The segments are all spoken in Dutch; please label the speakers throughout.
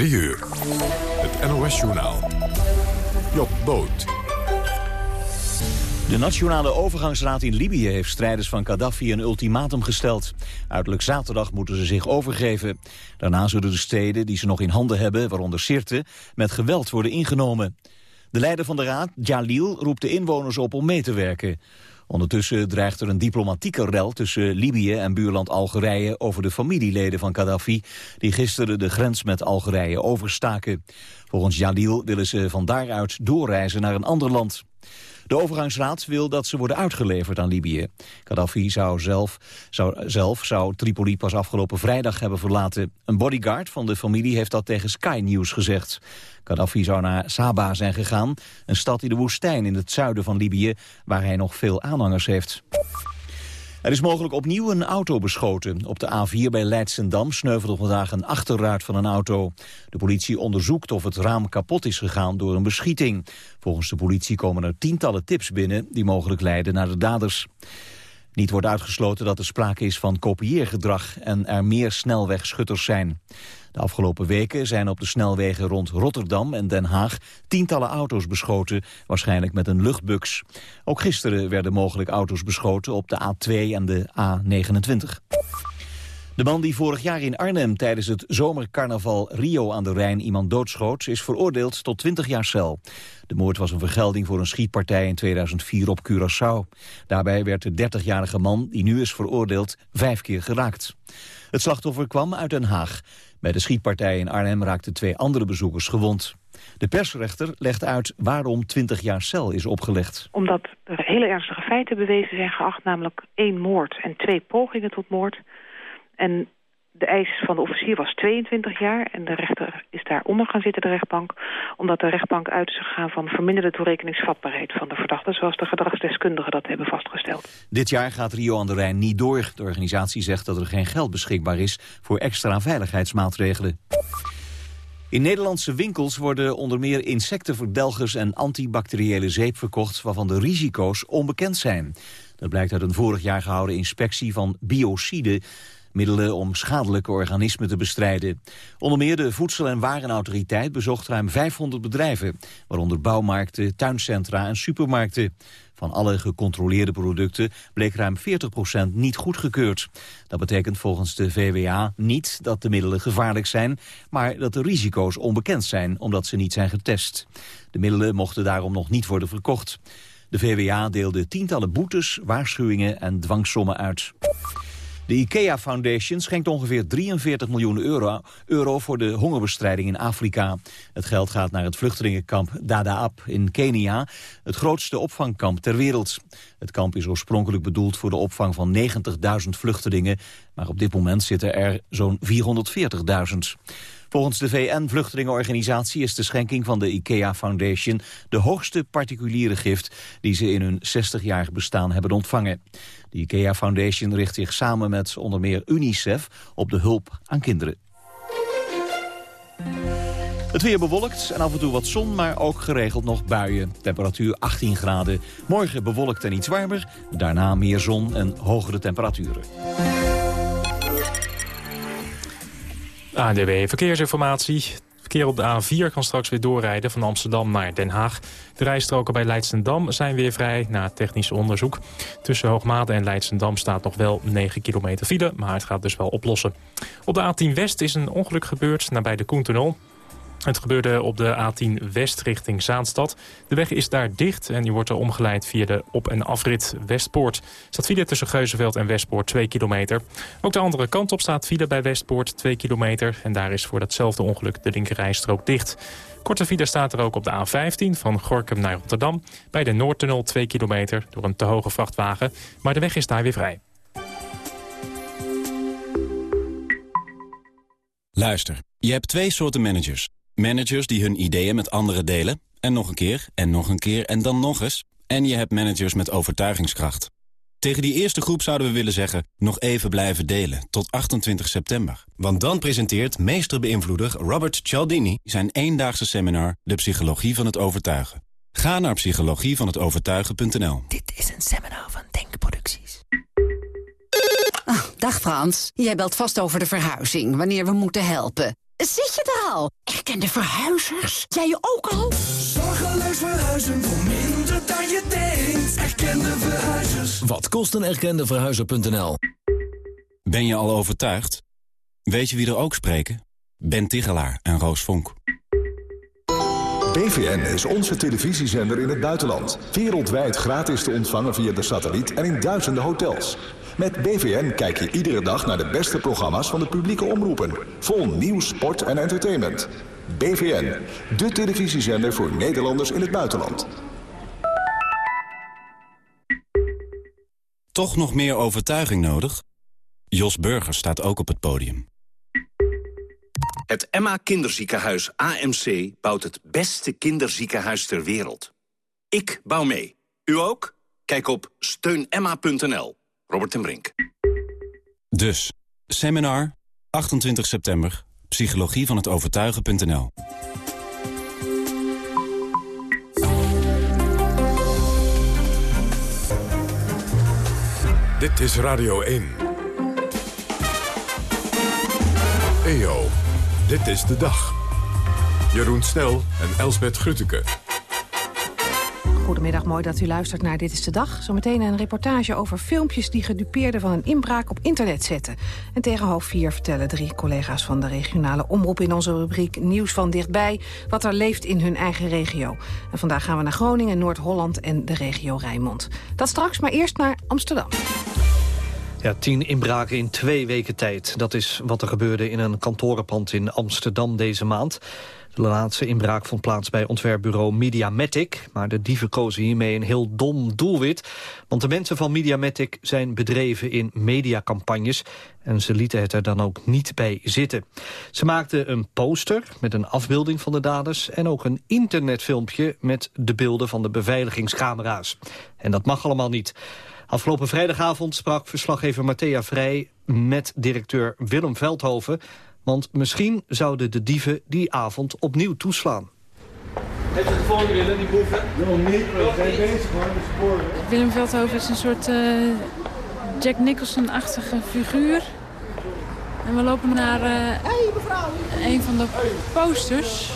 Speaker 1: 3 uur. Het NOS-journaal. Job Boot.
Speaker 2: De Nationale Overgangsraad in Libië heeft strijders van Gaddafi een ultimatum gesteld. Uiterlijk zaterdag moeten ze zich overgeven. Daarna zullen de steden die ze nog in handen hebben, waaronder Sirte, met geweld worden ingenomen. De leider van de raad, Jalil, roept de inwoners op om mee te werken. Ondertussen dreigt er een diplomatieke rel tussen Libië en buurland Algerije over de familieleden van Gaddafi, die gisteren de grens met Algerije overstaken. Volgens Jalil willen ze van daaruit doorreizen naar een ander land. De overgangsraad wil dat ze worden uitgeleverd aan Libië. Gaddafi zou zelf, zou, zelf zou Tripoli pas afgelopen vrijdag hebben verlaten. Een bodyguard van de familie heeft dat tegen Sky News gezegd. Gaddafi zou naar Saba zijn gegaan, een stad in de woestijn in het zuiden van Libië, waar hij nog veel aanhangers heeft. Er is mogelijk opnieuw een auto beschoten. Op de A4 bij Leidsendam sneuvelde vandaag een achterruit van een auto. De politie onderzoekt of het raam kapot is gegaan door een beschieting. Volgens de politie komen er tientallen tips binnen die mogelijk leiden naar de daders. Niet wordt uitgesloten dat er sprake is van kopieergedrag en er meer snelwegschutters zijn. De afgelopen weken zijn op de snelwegen rond Rotterdam en Den Haag tientallen auto's beschoten, waarschijnlijk met een luchtbux. Ook gisteren werden mogelijk auto's beschoten op de A2 en de A29. De man die vorig jaar in Arnhem tijdens het zomercarnaval Rio aan de Rijn iemand doodschoot, is veroordeeld tot 20 jaar cel. De moord was een vergelding voor een schietpartij in 2004 op Curaçao. Daarbij werd de 30-jarige man, die nu is veroordeeld, vijf keer geraakt. Het slachtoffer kwam uit Den Haag. Bij de schietpartij in Arnhem raakten twee andere bezoekers gewond. De persrechter legt uit waarom 20 jaar cel is opgelegd.
Speaker 3: Omdat er hele ernstige feiten bewezen zijn geacht, namelijk één moord en twee pogingen tot moord. En de eis van de officier was 22 jaar en de rechter is daaronder gaan zitten, de rechtbank. Omdat de rechtbank uit is gegaan van verminderde toerekeningsvatbaarheid van de verdachte. Zoals de gedragsdeskundigen dat hebben vastgesteld.
Speaker 2: Dit jaar gaat Rio aan de Rijn niet door. De organisatie zegt dat er geen geld beschikbaar is voor extra veiligheidsmaatregelen. In Nederlandse winkels worden onder meer insectenverdelgers en antibacteriële zeep verkocht waarvan de risico's onbekend zijn. Dat blijkt uit een vorig jaar gehouden inspectie van biocide middelen om schadelijke organismen te bestrijden. Onder meer de Voedsel- en Warenautoriteit bezocht ruim 500 bedrijven, waaronder bouwmarkten, tuincentra en supermarkten. Van alle gecontroleerde producten bleek ruim 40% niet goedgekeurd. Dat betekent volgens de VWA niet dat de middelen gevaarlijk zijn, maar dat de risico's onbekend zijn omdat ze niet zijn getest. De middelen mochten daarom nog niet worden verkocht. De VWA deelde tientallen boetes, waarschuwingen en dwangsommen uit. De IKEA Foundation schenkt ongeveer 43 miljoen euro, euro voor de hongerbestrijding in Afrika. Het geld gaat naar het vluchtelingenkamp Dadaab in Kenia, het grootste opvangkamp ter wereld. Het kamp is oorspronkelijk bedoeld voor de opvang van 90.000 vluchtelingen, maar op dit moment zitten er zo'n 440.000. Volgens de VN-vluchtelingenorganisatie is de schenking van de IKEA Foundation de hoogste particuliere gift die ze in hun 60-jarig bestaan hebben ontvangen. De IKEA Foundation richt zich samen met onder meer UNICEF op de hulp aan kinderen. Het weer bewolkt en af en toe wat zon, maar ook geregeld nog buien. Temperatuur 18 graden. Morgen bewolkt en iets warmer. Daarna meer zon en hogere temperaturen.
Speaker 4: ANDB Verkeersinformatie. Verkeer op de A4 kan straks weer doorrijden van Amsterdam naar Den Haag. De rijstroken bij Leidsendam zijn weer vrij na technisch onderzoek. Tussen Hoogmade en Leidsendam staat nog wel 9 kilometer file, maar het gaat dus wel oplossen. Op de A10 West is een ongeluk gebeurd nabij de Koentunnel. Het gebeurde op de A10 West richting Zaanstad. De weg is daar dicht en die wordt er omgeleid via de op- en afrit Westpoort. Staat file tussen Geuzenveld en Westpoort 2 kilometer. Ook de andere kant op staat file bij Westpoort 2 kilometer. En daar is voor datzelfde ongeluk de linkerrijstrook dicht. Korte file staat er ook op de A15 van Gorkum naar Rotterdam. Bij de Noordtunnel 2 kilometer door een te hoge vrachtwagen. Maar de weg is daar weer vrij.
Speaker 5: Luister, je hebt twee soorten managers. Managers die hun ideeën met anderen delen. En nog een keer, en nog een keer, en dan nog eens. En je hebt managers met overtuigingskracht. Tegen die eerste groep zouden we willen zeggen... nog even blijven delen, tot 28 september. Want dan presenteert meesterbeïnvloeder Robert Cialdini... zijn eendaagse seminar De Psychologie van het Overtuigen. Ga naar psychologievanhetovertuigen.nl
Speaker 6: Dit is een seminar van Denkproducties. Oh, dag Frans, jij belt vast over de verhuizing, wanneer we moeten helpen. Zit je er al? Erkende verhuizers? Jij je ook al?
Speaker 7: Zorgeloos verhuizen voor minder dan je denkt. Erkende verhuizers.
Speaker 8: Wat kost een erkende verhuizer.nl?
Speaker 5: Ben je al overtuigd? Weet je wie er ook spreken? Ben Tigelaar en Roos Vonk.
Speaker 9: BVN is onze televisiezender in het buitenland. Wereldwijd gratis te ontvangen via de satelliet en in duizenden hotels. Met BVN kijk je iedere dag naar de beste programma's van de publieke omroepen. Vol nieuws, sport en entertainment. BVN, de televisiezender voor Nederlanders in het buitenland.
Speaker 5: Toch nog meer overtuiging nodig? Jos Burger staat ook op het podium.
Speaker 10: Het Emma Kinderziekenhuis AMC bouwt het beste kinderziekenhuis ter wereld. Ik bouw mee. U ook? Kijk op steunemma.nl. Robert en Brink.
Speaker 5: Dus, seminar, 28 september, psychologie van het overtuigen.nl.
Speaker 1: Dit is Radio 1. EO, dit is de dag. Jeroen Snel en Elsbet Grutteke.
Speaker 11: Goedemiddag, mooi dat u luistert naar Dit is de Dag. Zometeen een reportage over filmpjes die gedupeerden van een inbraak op internet zetten. En tegen half vier vertellen drie collega's van de regionale omroep in onze rubriek Nieuws van dichtbij, wat er leeft in hun eigen regio. En vandaag gaan we naar Groningen, Noord-Holland en de regio Rijnmond. Dat straks, maar eerst naar Amsterdam.
Speaker 12: Ja, tien inbraken in twee weken tijd. Dat is wat er gebeurde in een kantorenpand in Amsterdam deze maand. De laatste inbraak vond plaats bij ontwerpbureau Mediamatic. Maar de dieven kozen hiermee een heel dom doelwit. Want de mensen van Mediamatic zijn bedreven in mediacampagnes. En ze lieten het er dan ook niet bij zitten. Ze maakten een poster met een afbeelding van de daders... en ook een internetfilmpje met de beelden van de beveiligingscamera's. En dat mag allemaal niet. Afgelopen vrijdagavond sprak verslaggever Matthea Vrij met directeur Willem Veldhoven. Want misschien zouden de dieven die avond opnieuw toeslaan.
Speaker 13: Heb je het gevonden, Willem, die boeven? Nog niet, we zijn bezig hoor, de sporen.
Speaker 14: Willem Veldhoven is een soort uh, Jack Nicholson-achtige figuur. En we lopen naar uh, een van de posters.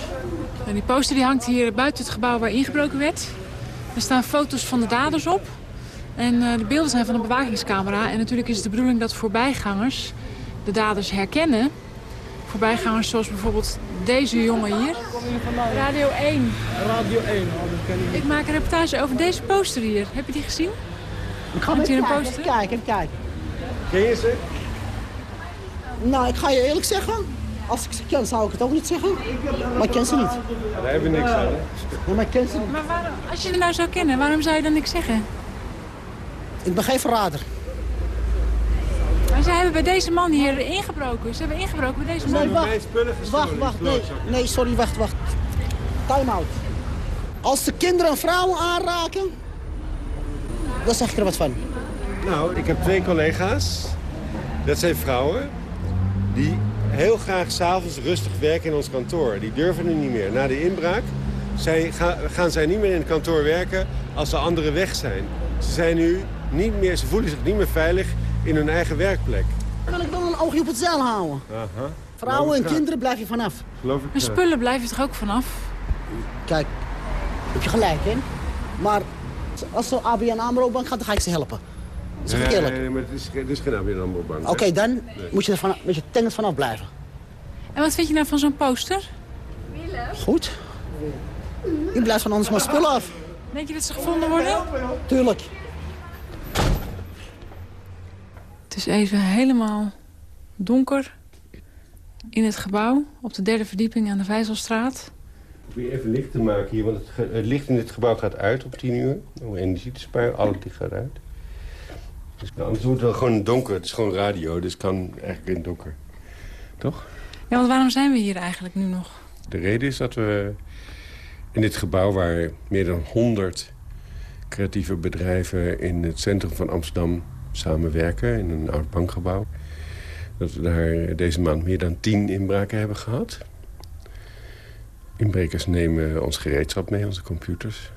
Speaker 14: En die poster die hangt hier buiten het gebouw waar ingebroken werd. Er staan foto's van de daders op. En uh, de beelden zijn van een bewakingscamera. En natuurlijk is het de bedoeling dat voorbijgangers de daders herkennen. Voorbijgangers zoals bijvoorbeeld deze jongen hier. Radio 1.
Speaker 13: Radio 1, oh, dat ken ik
Speaker 14: Ik maak een reportage over deze poster hier. Heb je die gezien?
Speaker 15: Ik ga
Speaker 14: hier een poster?
Speaker 15: even kijken, even kijken.
Speaker 13: Ken je ze?
Speaker 15: Nou, ik ga je eerlijk zeggen. Als ik ze ken, zou ik het ook niet zeggen. Maar ik ken ze niet.
Speaker 13: Daar hebben we niks aan, hè?
Speaker 15: Maar ik ken ze niet.
Speaker 14: Maar waarom, als je ze nou zou kennen, waarom zou je dan niks zeggen?
Speaker 15: Ik ben geen verrader.
Speaker 14: Maar ze hebben bij deze man hier ingebroken. Ze hebben ingebroken bij deze man.
Speaker 15: Nee, wacht. Wacht, wacht, nee. Nee, sorry, wacht, wacht. Time out. Als de kinderen en vrouwen aanraken, dan zeg ik er wat van.
Speaker 13: Nou, ik heb twee collega's. Dat zijn vrouwen die heel graag s'avonds rustig werken in ons kantoor. Die durven nu niet meer. Na de inbraak zij, ga, gaan zij niet meer in het kantoor werken als de anderen weg zijn. Ze zijn nu niet meer, ze voelen zich niet meer veilig in hun eigen werkplek.
Speaker 15: Kan ik dan een oogje op het zeil houden?
Speaker 13: Aha.
Speaker 15: Vrouwen en
Speaker 13: ik
Speaker 15: kinderen blijf je vanaf.
Speaker 13: Geloof ik
Speaker 14: Maar
Speaker 13: graag.
Speaker 14: spullen blijven er ook vanaf.
Speaker 15: Kijk, heb je gelijk, hè? Maar als de ABN AMRO-bank gaat, dan ga ik ze helpen. Zeg ik
Speaker 13: Nee,
Speaker 15: eerlijk.
Speaker 13: nee, maar het is, het is geen ABN AMRO-bank.
Speaker 15: Oké, dan moet je er van, met je tengels vanaf blijven.
Speaker 14: En wat vind je nou van zo'n poster?
Speaker 15: Goed. Je blijft van anders maar spullen af.
Speaker 14: Denk je dat ze gevonden worden?
Speaker 15: Tuurlijk.
Speaker 14: Het is even helemaal donker in het gebouw op de derde verdieping aan de Vijzelstraat.
Speaker 13: Ik probeer even licht te maken hier, want het, licht in dit gebouw gaat uit op 10 uur. Om energie te sparen, al het licht gaat uit. Dus nou, anders wordt het wel gewoon donker. Het is gewoon radio, dus het kan eigenlijk in het donker. Toch?
Speaker 14: Ja, want waarom zijn we hier eigenlijk nu nog?
Speaker 13: De reden is dat we in dit gebouw waar meer dan 100 creatieve bedrijven in het centrum van Amsterdam samenwerken, in een oud bankgebouw, dat we daar deze maand meer dan 10 inbraken hebben gehad. Inbrekers nemen ons gereedschap mee, onze computers.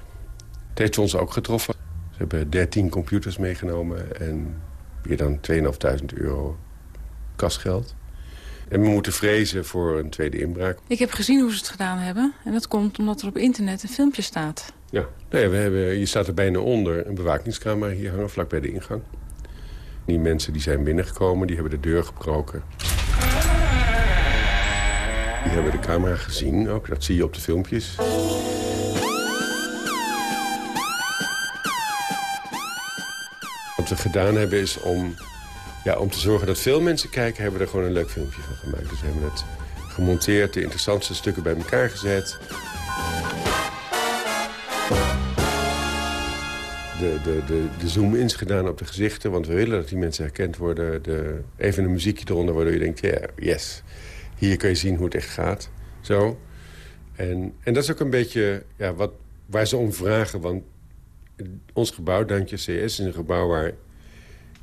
Speaker 13: Het heeft ons ook getroffen. Ze hebben 13 computers meegenomen en meer dan 2.500 euro kasgeld. En we moeten vrezen voor een tweede inbraak.
Speaker 14: Ik heb gezien hoe ze het gedaan hebben. En dat komt omdat er op internet een filmpje staat.
Speaker 13: Ja, nee, we hebben, je staat er bijna onder een bewakingscamera hier hangen, vlak bij de ingang. Die mensen die zijn binnengekomen, die hebben de deur gebroken. Die hebben de camera gezien ook, dat zie je op de filmpjes. Wat we gedaan hebben is om, ja, om te zorgen dat veel mensen kijken... hebben we er gewoon een leuk filmpje van gemaakt. Dus we hebben het gemonteerd, de interessantste stukken bij elkaar gezet. De, de, de, de zoom-ins gedaan op de gezichten, want we willen dat die mensen herkend worden. De, even een muziekje eronder waardoor je denkt, ja, yes. Hier kun je zien hoe het echt gaat. Zo. En, en dat is ook een beetje ja, wat, waar ze om vragen, want ons gebouw, Dankje CS, is een gebouw waar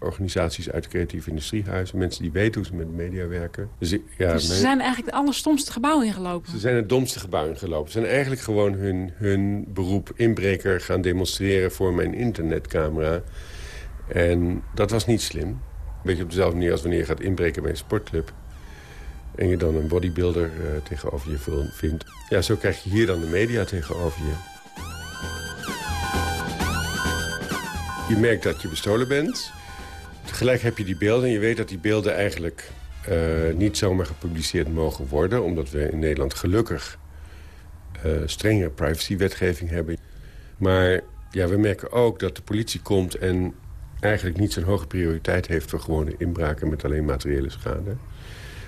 Speaker 13: organisaties uit de creatieve industriehuizen... mensen die weten hoe ze met media werken.
Speaker 14: Dus, ja, dus ze zijn eigenlijk het allerstomste gebouw ingelopen?
Speaker 13: Ze zijn het domste gebouw ingelopen. Ze zijn eigenlijk gewoon hun, hun beroep inbreker gaan demonstreren... voor mijn internetcamera. En dat was niet slim. Een beetje op dezelfde manier als wanneer je gaat inbreken bij een sportclub... en je dan een bodybuilder uh, tegenover je vindt. Ja, zo krijg je hier dan de media tegenover je. Je merkt dat je bestolen bent. Tegelijk heb je die beelden en je weet dat die beelden eigenlijk uh, niet zomaar gepubliceerd mogen worden. Omdat we in Nederland gelukkig uh, strenge privacywetgeving hebben. Maar ja, we merken ook dat de politie komt en eigenlijk niet zo'n hoge prioriteit heeft voor gewone inbraken met alleen materiële schade.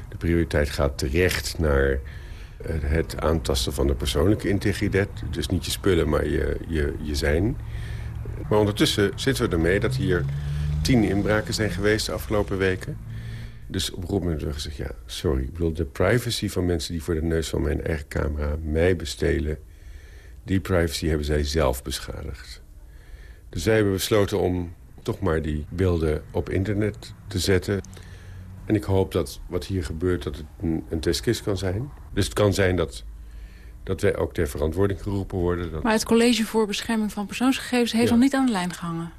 Speaker 13: De prioriteit gaat terecht naar uh, het aantasten van de persoonlijke integriteit. Dus niet je spullen, maar je, je, je zijn. Maar ondertussen zitten we ermee dat hier tien inbraken zijn geweest de afgelopen weken. Dus op we gezegd, ja, sorry. Ik bedoel, de privacy van mensen die voor de neus van mijn eigen camera mij bestelen... die privacy hebben zij zelf beschadigd. Dus zij hebben besloten om toch maar die beelden op internet te zetten. En ik hoop dat wat hier gebeurt, dat het een, een testkist kan zijn. Dus het kan zijn dat dat wij ook ter verantwoording geroepen worden. Dat...
Speaker 14: Maar het College voor Bescherming van Persoonsgegevens heeft ja. nog niet aan de lijn gehangen?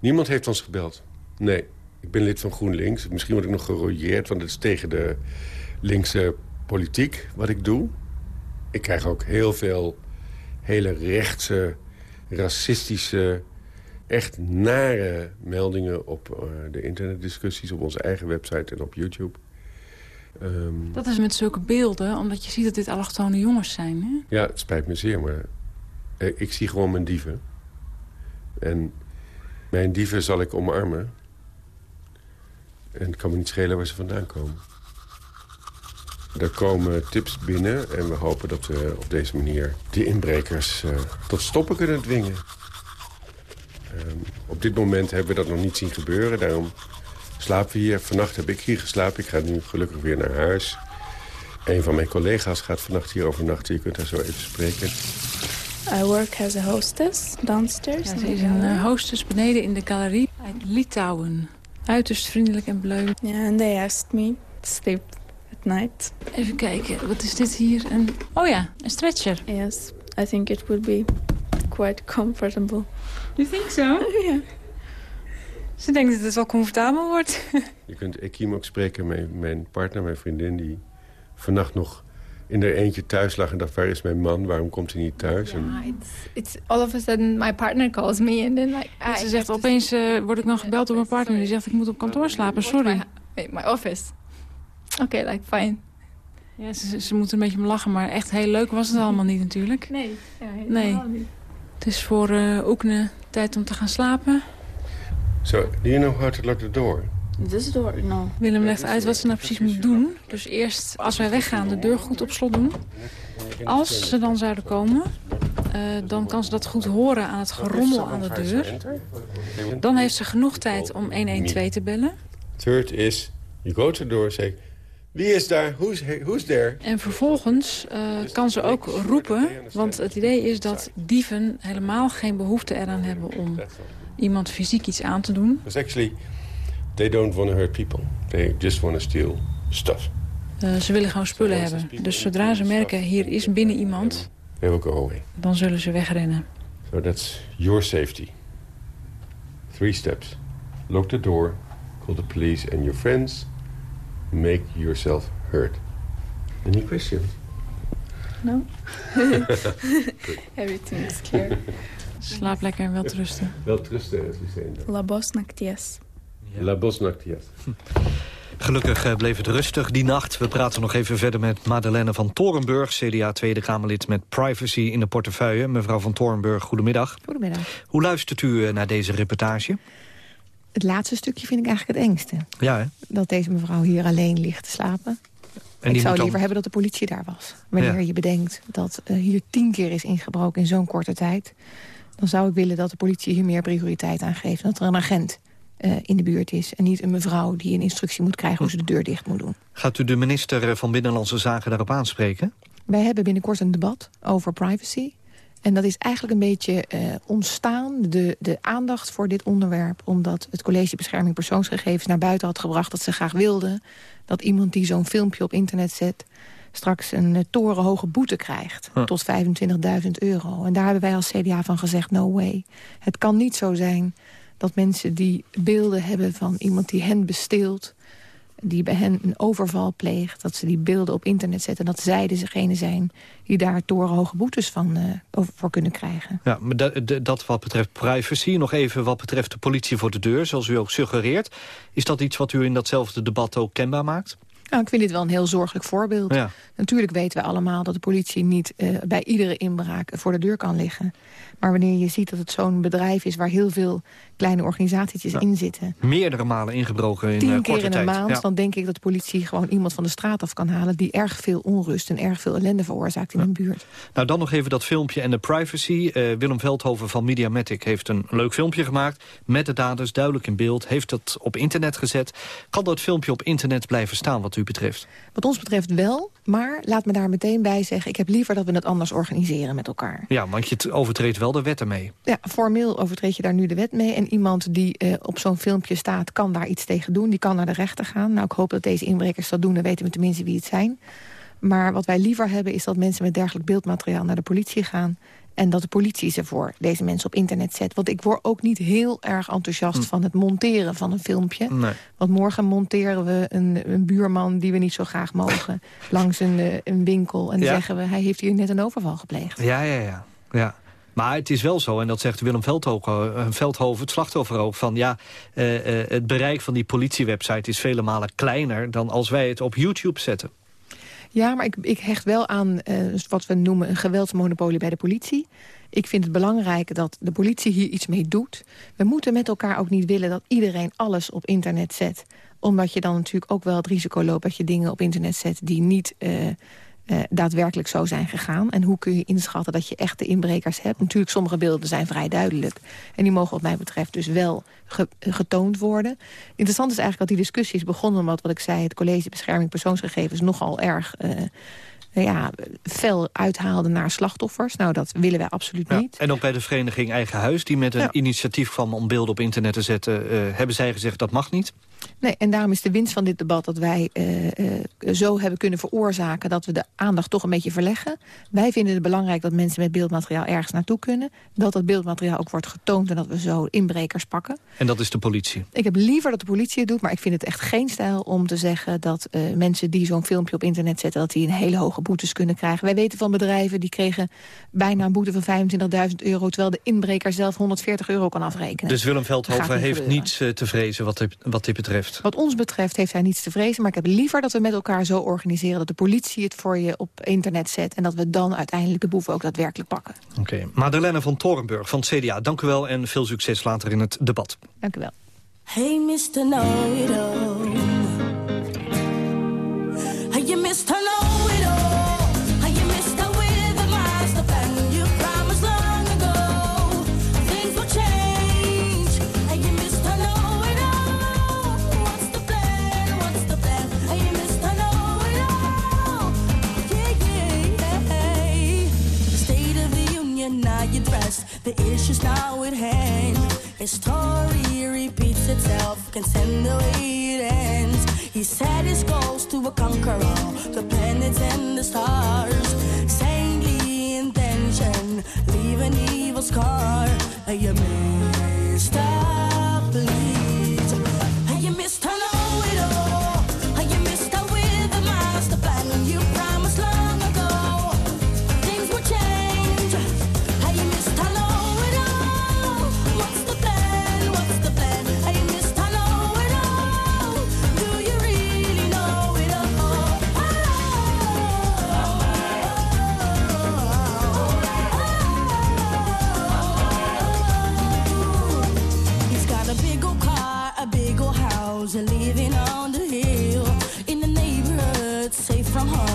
Speaker 13: Niemand heeft ons gebeld. Nee. Ik ben lid van GroenLinks. Misschien word ik nog gerooieerd, want het is tegen de linkse politiek wat ik doe. Ik krijg ook heel veel hele rechtse, racistische, echt nare meldingen op uh, de internetdiscussies... op onze eigen website en op YouTube.
Speaker 14: Um, dat is met zulke beelden, omdat je ziet dat dit allochtone jongens zijn, hè?
Speaker 13: Ja, het spijt me zeer, maar eh, ik zie gewoon mijn dieven. En mijn dieven zal ik omarmen. En het kan me niet schelen waar ze vandaan komen. Er komen tips binnen en we hopen dat we op deze manier... die inbrekers uh, tot stoppen kunnen dwingen. Um, op dit moment hebben we dat nog niet zien gebeuren. Daarom slapen we hier. Vannacht heb ik hier geslapen. Ik ga nu gelukkig weer naar huis. Een van mijn collega's gaat vannacht hier overnachten. Je kunt haar zo even spreken.
Speaker 16: I work as a hostess downstairs.
Speaker 14: Ja, ze is een uh, hostess beneden in de galerie uit Litouwen. Uiterst vriendelijk en bleu.
Speaker 16: Ja, yeah, and they asked me to sleep at night.
Speaker 14: Even kijken, wat is dit hier? Een... Oh ja, een stretcher.
Speaker 16: Yes, I think it would be quite comfortable.
Speaker 14: You think so?
Speaker 16: yeah.
Speaker 14: Ze denkt dat het wel comfortabel wordt.
Speaker 13: Je kunt Ekim ook spreken, mijn, mijn partner, mijn vriendin... die vannacht nog in haar eentje thuis lag en dacht... waar is mijn man, waarom komt hij niet thuis?
Speaker 16: Yeah, it's, it's all of a sudden my partner calls me and then like...
Speaker 14: Ze zegt opeens uh, word ik nog gebeld door mijn partner. Die zegt ik moet op kantoor slapen, sorry.
Speaker 16: My, my office. Oké, okay, like fine.
Speaker 14: Ja, ze, ze moet een beetje om lachen, maar echt heel leuk was het allemaal niet natuurlijk.
Speaker 16: Nee, ja,
Speaker 14: nee. niet. Het is voor uh, Oekne tijd om te gaan slapen.
Speaker 13: So, do you know how to lock the door?
Speaker 16: This door, no.
Speaker 14: Willem legt uit wat ze nou precies moet doen. Dus eerst, als wij weggaan, de deur goed op slot doen. Als ze dan zouden komen, uh, dan kan ze dat goed horen aan het gerommel aan de deur. Dan heeft ze genoeg tijd om 112 te bellen.
Speaker 13: Third is, you go to the door, say... Wie is daar? Who's, who's there?
Speaker 14: En vervolgens uh, kan ze ook roepen, want het idee is dat dieven helemaal geen behoefte eraan hebben om iemand fysiek iets aan te doen.
Speaker 13: Because actually, they don't want to hurt people. They just want to steal stuff.
Speaker 14: Uh, ze willen gewoon spullen hebben. Dus zodra ze merken, hier is binnen iemand...
Speaker 13: They will go away.
Speaker 14: Dan zullen ze wegrennen.
Speaker 13: So that's your safety. Three steps. Lock the door, call the police and your friends. Make yourself heard. Any questions?
Speaker 16: No? Everything is clear.
Speaker 14: Slaap lekker en wel rusten.
Speaker 13: Wel trusten, as
Speaker 16: La Bos Nacties.
Speaker 13: La Bos Noctias.
Speaker 12: Gelukkig eh, bleef het rustig die nacht. We praten nog even verder met Madeleine van Torenburg... CDA Tweede Kamerlid met privacy in de portefeuille. Mevrouw van Torenburg, goedemiddag.
Speaker 17: Goedemiddag.
Speaker 12: Hoe luistert u eh, naar deze reportage?
Speaker 17: Het laatste stukje vind ik eigenlijk het engste.
Speaker 12: Ja, hè?
Speaker 17: Dat deze mevrouw hier alleen ligt te slapen.
Speaker 12: die
Speaker 17: ik zou
Speaker 12: dan-
Speaker 17: liever hebben dat de politie daar was. Wanneer
Speaker 12: Ja.
Speaker 17: je bedenkt dat eh, hier tien keer is ingebroken in zo'n korte tijd... dan zou ik willen dat de politie hier meer prioriteit aan geeft. Dat er een agent eh, in de buurt is. En niet een mevrouw die een instructie moet krijgen hoe ze de deur dicht moet doen.
Speaker 12: Gaat u de minister eh, van Binnenlandse Zaken daarop aanspreken?
Speaker 17: Wij hebben binnenkort een debat over privacy. En dat is eigenlijk een beetje eh, ontstaan, de, de aandacht voor dit onderwerp... omdat het College Bescherming Persoonsgegevens naar buiten had gebracht... dat ze graag wilden dat iemand die zo'n filmpje op internet zet... straks een torenhoge boete krijgt,
Speaker 18: Huh.
Speaker 17: tot 25.000 euro. En daar hebben wij als CDA van gezegd, no way. Het kan niet zo zijn dat mensen die beelden hebben van iemand die hen besteelt die bij hen een overval pleegt... dat ze die beelden op internet zetten... dat zij degene zijn die daar torenhoge boetes van, eh, voor kunnen krijgen.
Speaker 12: Ja, maar dat wat betreft privacy. Nog even wat betreft de politie voor de deur, zoals u ook suggereert. Is dat iets wat u in datzelfde debat ook kenbaar maakt?
Speaker 17: Nou, ik vind dit wel een heel zorgelijk voorbeeld.
Speaker 12: Ja.
Speaker 17: Natuurlijk weten we allemaal dat de politie niet eh, bij iedere inbraak voor de deur kan liggen. Maar wanneer je ziet dat het zo'n bedrijf is... waar heel veel kleine organisaties in zitten...
Speaker 12: Meerdere malen ingebroken in eh,
Speaker 17: tien
Speaker 12: korte
Speaker 17: keer in
Speaker 12: tijd.
Speaker 17: een maand,
Speaker 12: Ja.
Speaker 17: dan denk ik dat de politie gewoon iemand van de straat af kan halen... die erg veel onrust en erg veel ellende veroorzaakt in een buurt.
Speaker 12: Nou, dan nog even dat filmpje en de privacy. Eh, Willem Veldhoven van Mediamatic heeft een leuk filmpje gemaakt... met de daders duidelijk in beeld, heeft dat op internet gezet. Kan dat filmpje op internet blijven staan wat u betreft?
Speaker 17: Wat ons betreft wel, maar laat me daar meteen bij zeggen... ik heb liever dat we het anders organiseren met elkaar.
Speaker 12: Ja, want je overtreedt wel de wetten mee.
Speaker 17: Ja, formeel overtreed je daar nu de wet mee. En iemand die eh, op zo'n filmpje staat, kan daar iets tegen doen. Die kan naar de rechter gaan. Nou, ik hoop dat deze inbrekers dat doen. Dan weten we tenminste wie het zijn. Maar wat wij liever hebben is dat mensen met dergelijk beeldmateriaal naar de politie gaan. En dat de politie ze voor deze mensen op internet zet. Want ik word ook niet heel erg enthousiast van het monteren van een filmpje.
Speaker 12: Nee.
Speaker 17: Want morgen monteren we een, een buurman die we niet zo graag mogen... langs een, eh, een winkel. En
Speaker 12: Ja.
Speaker 17: zeggen we, hij heeft hier net een overval gepleegd.
Speaker 12: Ja, ja, ja. ja. Maar het is wel zo, en dat zegt Willem Veldhoven, eh, Veldhoven het slachtoffer ook... van ja, eh, het bereik van die politiewebsite is vele malen kleiner... dan als wij het op YouTube zetten.
Speaker 17: Ja, maar ik, ik hecht wel aan eh, wat we noemen een geweldsmonopolie bij de politie. Ik vind het belangrijk dat de politie hier iets mee doet. We moeten met elkaar ook niet willen dat iedereen alles op internet zet. Omdat je dan natuurlijk ook wel het risico loopt dat je dingen op internet zet... die niet eh, eh, daadwerkelijk zo zijn gegaan. En hoe kun je inschatten dat je echte inbrekers hebt? Natuurlijk, sommige beelden zijn vrij duidelijk. En die mogen wat mij betreft dus wel ge- getoond worden. Interessant is eigenlijk dat die discussie is begonnen... omdat, wat ik zei, het College Bescherming Persoonsgegevens... nogal erg eh, ja, fel uithaalde naar slachtoffers. Nou, dat willen wij absoluut
Speaker 12: Ja.
Speaker 17: niet.
Speaker 12: En ook bij de vereniging Eigen Huis, die met een
Speaker 17: Ja.
Speaker 12: initiatief kwam om beelden op internet te zetten... eh, hebben zij gezegd dat mag niet.
Speaker 17: Nee, en daarom is de winst van dit debat dat wij eh, eh, zo hebben kunnen veroorzaken... dat we de aandacht toch een beetje verleggen. Wij vinden het belangrijk dat mensen met beeldmateriaal ergens naartoe kunnen. Dat dat beeldmateriaal ook wordt getoond en dat we zo inbrekers pakken.
Speaker 12: En dat is de politie.
Speaker 17: Ik heb liever dat de politie het doet, maar ik vind het echt geen stijl om te zeggen... dat eh, mensen die zo'n filmpje op internet zetten... dat die een hele hoge boetes kunnen krijgen. Wij weten van bedrijven die kregen bijna een boete van 25.000 euro... terwijl de inbreker zelf 140 euro kan afrekenen.
Speaker 12: Dus Willem Veldhoven
Speaker 17: niet
Speaker 12: heeft niets te vrezen wat dit, wat dit betreft.
Speaker 17: Wat ons betreft heeft hij niets te vrezen. Maar ik heb liever dat we met elkaar zo organiseren... dat de politie het voor je op internet zet... en dat we dan uiteindelijk de boeven ook daadwerkelijk pakken.
Speaker 12: Oké. Madeleine van Torenburg van het CDA, dank u wel... en veel succes later in het debat.
Speaker 17: Dank u wel.
Speaker 18: Hey, Mr. Know-it-all. Now you dress the issues now at hand. History repeats itself, can send the way it ends. He set his goals to conquer all the planets and the stars. Saintly intention, leave an evil scar. Missed. You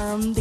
Speaker 18: Um.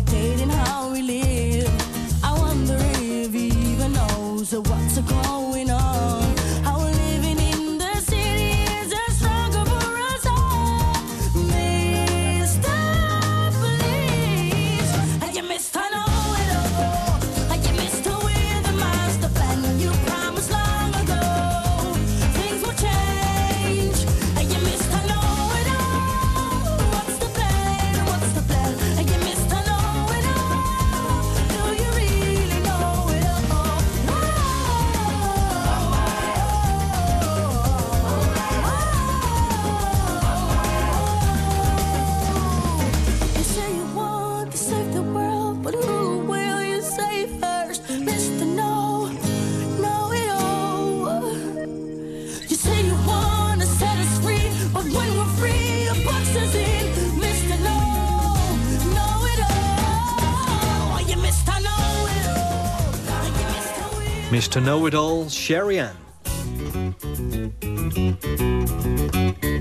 Speaker 12: Mr. Know-it-all, Sherry Ann.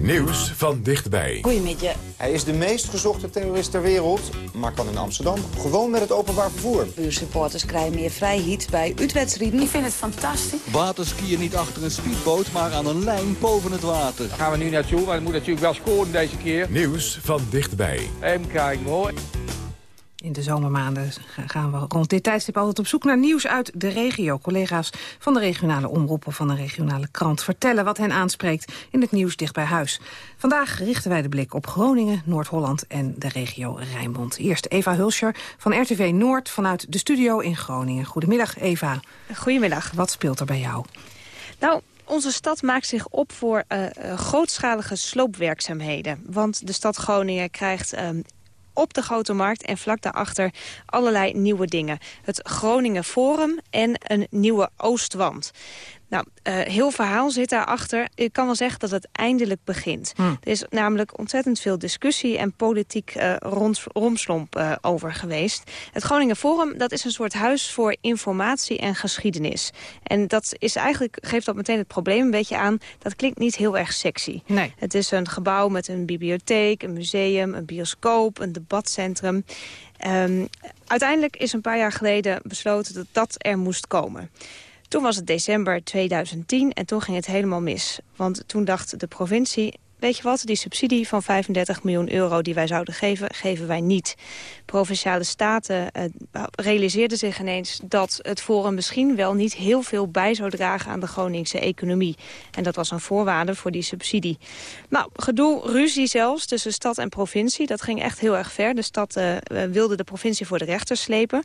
Speaker 1: Nieuws van dichtbij.
Speaker 19: Goedemiddag. Hij is de meest gezochte terrorist ter wereld, maar kan in Amsterdam gewoon met het openbaar vervoer.
Speaker 20: Buursupporters krijgen meer vrijheid bij uitwedstrijden. Ik vind het fantastisch.
Speaker 21: Waterskiën niet achter een speedboot, maar aan een lijn boven het water.
Speaker 22: Daar gaan we nu naartoe, maar het moet natuurlijk wel scoren deze keer.
Speaker 1: Nieuws van dichtbij.
Speaker 22: Even kijken hoor.
Speaker 11: De zomermaanden gaan we rond dit tijdstip altijd op zoek naar nieuws uit de regio. Collega's van de regionale omroep of van de regionale krant vertellen wat hen aanspreekt in het nieuws dicht bij huis. Vandaag richten wij de blik op Groningen, Noord-Holland en de regio Rijnmond. Eerst Eva Hulscher van RTV Noord vanuit de studio in Groningen. Goedemiddag Eva.
Speaker 23: Goedemiddag.
Speaker 11: Wat speelt er bij jou?
Speaker 23: Nou, onze stad maakt zich op voor eh, grootschalige sloopwerkzaamheden. Want de stad Groningen krijgt ehm, op de Grote Markt en vlak daarachter allerlei nieuwe dingen. Het Groningen Forum en een nieuwe Oostwand. Nou, eh, heel verhaal zit daarachter. Ik kan wel zeggen dat het eindelijk begint.
Speaker 11: Hm.
Speaker 23: Er is namelijk ontzettend veel discussie en politiek rond, romslomp eh, over geweest. Het Groningen Forum dat is een soort huis voor informatie en geschiedenis. En dat is eigenlijk, geeft dat meteen het probleem een beetje aan. Dat klinkt niet heel erg sexy.
Speaker 11: Nee.
Speaker 23: Het is een gebouw met een bibliotheek, een museum, een bioscoop, een debatcentrum. Ehm, uiteindelijk is een paar jaar geleden besloten dat dat er moest komen. Toen was het december 2010 en toen ging het helemaal mis. Want toen dacht de provincie, weet je wat, die subsidie van 35 miljoen euro die wij zouden geven, geven wij niet. Provinciale staten eh, realiseerden zich ineens dat het Forum misschien wel niet heel veel bij zou dragen aan de Groningse economie. En dat was een voorwaarde voor die subsidie. Nou, gedoe, ruzie zelfs tussen stad en provincie, dat ging echt heel erg ver. De stad eh, wilde de provincie voor de rechter slepen.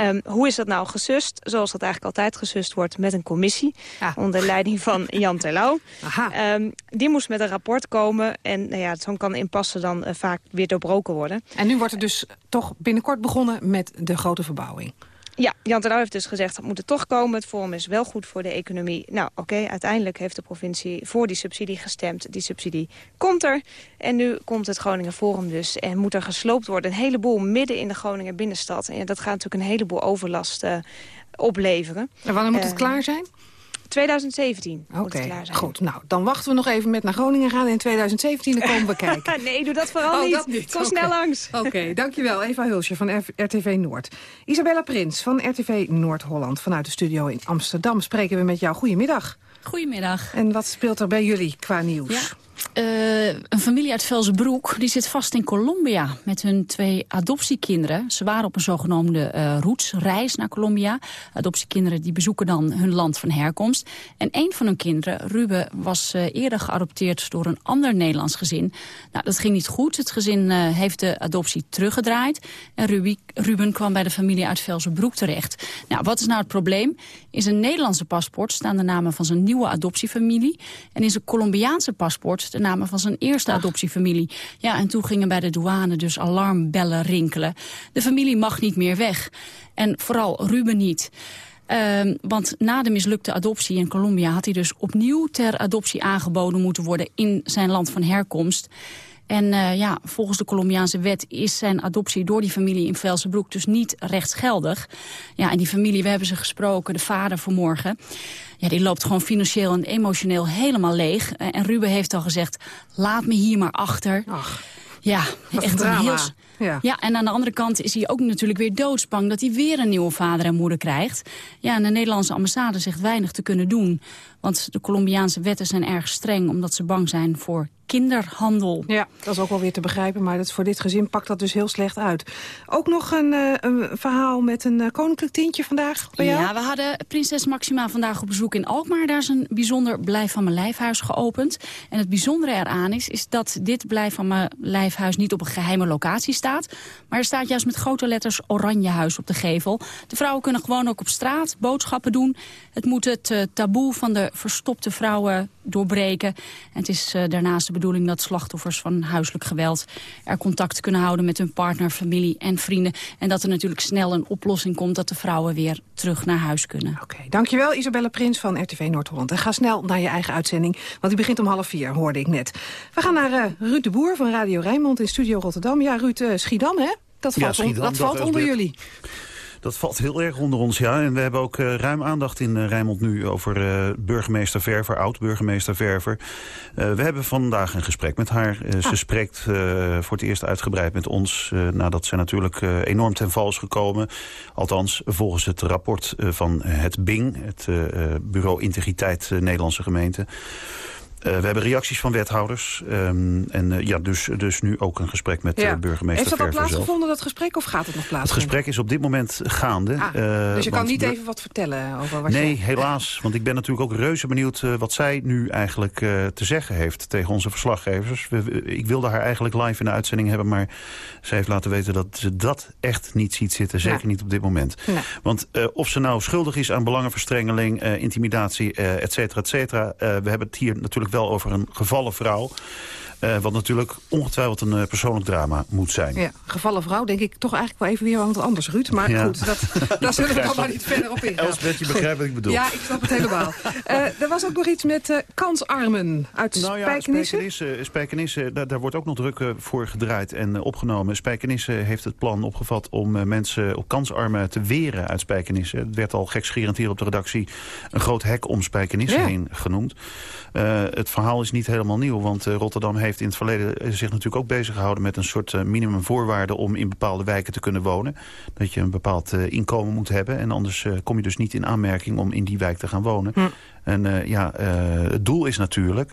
Speaker 23: Um, hoe is dat nou gesust? Zoals dat eigenlijk altijd gesust wordt met een commissie. Onder leiding van Jan Terlouw. Um, die moest met een rapport komen. En nou ja, zo'n kan impasse dan uh, vaak weer doorbroken worden.
Speaker 11: En nu wordt er dus toch binnenkort begonnen met de grote verbouwing.
Speaker 23: Ja, Jan Terlouw heeft dus gezegd dat moet er toch komen. Het forum is wel goed voor de economie. Nou, oké, okay, uiteindelijk heeft de provincie voor die subsidie gestemd. Die subsidie komt er. En nu komt het Groningen Forum dus. En moet er gesloopt worden. Een heleboel midden in de Groningen binnenstad. En dat gaat natuurlijk een heleboel overlast uh, opleveren.
Speaker 11: En wanneer moet het
Speaker 23: Uh,
Speaker 11: klaar zijn?
Speaker 23: 2017
Speaker 11: Oké, goed. Nou, dan wachten we nog even met naar Groningen gaan. En in 2017 dan komen we kijken.
Speaker 23: nee, doe dat vooral
Speaker 11: Oh,
Speaker 23: niet.
Speaker 11: dat niet.
Speaker 23: Kom snel langs.
Speaker 11: Oké, dankjewel. Eva Hulsje van R- RTV Noord. Isabella Prins van RTV Noord-Holland. Vanuit de studio in Amsterdam spreken we met jou. Goedemiddag.
Speaker 24: Goedemiddag.
Speaker 11: En wat speelt er bij jullie qua nieuws?
Speaker 24: Ja. Eh, een familie uit Velzenbroek die zit vast in Colombia met hun twee adoptiekinderen. Ze waren op een zogenoemde eh roetsreis naar Colombia. Adoptiekinderen die bezoeken dan hun land van herkomst. En een van hun kinderen, Ruben, was eh, eerder geadopteerd door een ander Nederlands gezin. Nou, dat ging niet goed. Het gezin heeft de adoptie teruggedraaid. En Ruben kwam bij de familie uit Velzenbroek terecht. Nou, wat is nou het probleem? In zijn Nederlandse paspoort staan de namen van zijn nieuwe adoptiefamilie. En in zijn Colombiaanse paspoort de van zijn eerste adoptiefamilie. Ja, en toen gingen bij de douane dus alarmbellen rinkelen. De familie mag niet meer weg. En vooral Ruben niet. Um, want na de mislukte adoptie in Colombia had hij dus opnieuw ter adoptie aangeboden moeten worden in zijn land van herkomst. En uh, ja, volgens de Colombiaanse wet is zijn adoptie door die familie in Velsenbroek dus niet rechtsgeldig. Ja, en die familie, we hebben ze gesproken, de vader vanmorgen. Ja, die loopt gewoon financieel en emotioneel helemaal leeg. Uh, en Ruben heeft al gezegd, laat me hier maar achter.
Speaker 11: Ach,
Speaker 23: ja,
Speaker 11: wat
Speaker 23: echt
Speaker 11: een drama.
Speaker 23: heel...
Speaker 11: Ja.
Speaker 23: Ja, en aan de andere kant is hij ook natuurlijk weer doodsbang... dat hij weer een nieuwe vader en moeder krijgt. Ja, en de Nederlandse ambassade zegt weinig te kunnen doen. Want de Colombiaanse wetten zijn erg streng... omdat ze bang zijn voor kinderhandel.
Speaker 11: Ja, dat is ook wel weer te begrijpen, maar dat voor dit gezin pakt dat dus heel slecht uit. Ook nog een, uh, een verhaal met een uh, koninklijk tintje vandaag bij jou?
Speaker 23: Ja, we hadden prinses Maxima vandaag op bezoek in Alkmaar. Daar is een bijzonder Blijf van mijn lijfhuis geopend. En het bijzondere eraan is, is dat dit Blijf van mijn lijfhuis niet op een geheime locatie staat. Maar er staat juist met grote letters Oranjehuis op de gevel. De vrouwen kunnen gewoon ook op straat boodschappen doen. Het moet het uh, taboe van de verstopte vrouwen doorbreken. En het is daarnaast de bedoeling dat slachtoffers van huiselijk geweld er contact kunnen houden met hun partner, familie en vrienden. En dat er natuurlijk snel een oplossing komt dat de vrouwen weer terug naar huis kunnen.
Speaker 11: Oké, okay, dankjewel Isabelle Prins van RTV Noord-Holland. En ga snel naar je eigen uitzending, want die begint om half vier, hoorde ik net. We gaan naar uh, Ruud de Boer van Radio Rijnmond in Studio Rotterdam. Ja, Ruud, uh, Schiedam, hè? Dat valt,
Speaker 25: ja, Schiedam,
Speaker 11: on, dat valt onder jullie.
Speaker 26: Dat valt heel erg onder ons, ja. En we hebben ook eh, ruim aandacht in uh, Rijnmond nu over uh, burgemeester Verver, oud-burgemeester Verver. we hebben vandaag een gesprek met haar. Ah. Ze spreekt voor het eerst uitgebreid met ons, nadat ze natuurlijk enorm ten val is gekomen. Althans, volgens het rapport van het BING, het Bureau Integriteit Nederlandse Gemeente. Uh, we hebben reacties van wethouders. Um, en uh, ja, dus, dus nu ook een gesprek met ja. uh, burgemeester
Speaker 11: Heeft dat al plaatsgevonden, dat gesprek, of gaat het nog plaatsvinden?
Speaker 26: Het gesprek is op dit moment gaande.
Speaker 11: Ah, dus je kan niet even wat vertellen over wat
Speaker 26: Nee,
Speaker 11: je...
Speaker 26: helaas. Want ik ben natuurlijk ook reuze benieuwd wat zij nu eigenlijk te zeggen heeft tegen onze verslaggevers. Ik wilde haar eigenlijk live in de uitzending hebben, maar zij heeft laten weten dat ze dat echt niet ziet zitten. Zeker niet op dit moment. Want of ze nou schuldig is aan belangenverstrengeling, intimidatie, et cetera, et cetera. we hebben het hier natuurlijk wel over een gevallen vrouw. Uh, wat natuurlijk ongetwijfeld een uh, persoonlijk drama moet zijn.
Speaker 11: Ja, gevallen vrouw denk ik toch eigenlijk wel even weer wat anders, Ruud. Maar ja. goed, dat, daar zullen we dan maar niet verder op ingaan.
Speaker 26: Elsbeth, je begrijpt wat ik bedoel.
Speaker 11: Ja, ik snap het helemaal. uh, er was ook nog iets met kansarmen uit
Speaker 26: nou ja,
Speaker 11: Spijkenisse.
Speaker 26: Spijkenisse, Spijkenisse daar, daar, wordt ook nog druk voor gedraaid en opgenomen. Spijkenisse heeft het plan opgevat om mensen op kansarmen te weren uit Spijkenisse. Het werd al gekscherend hier op de redactie een groot hek om Spijkenisse ja. heen genoemd. Het verhaal is niet helemaal nieuw, want Rotterdam heeft in het verleden zich natuurlijk ook bezig gehouden... met een soort minimumvoorwaarden om in bepaalde wijken te kunnen wonen. Dat je een bepaald inkomen moet hebben. En anders kom je dus niet in aanmerking om in die wijk te gaan wonen. Hm. En uh, ja, uh, het doel is natuurlijk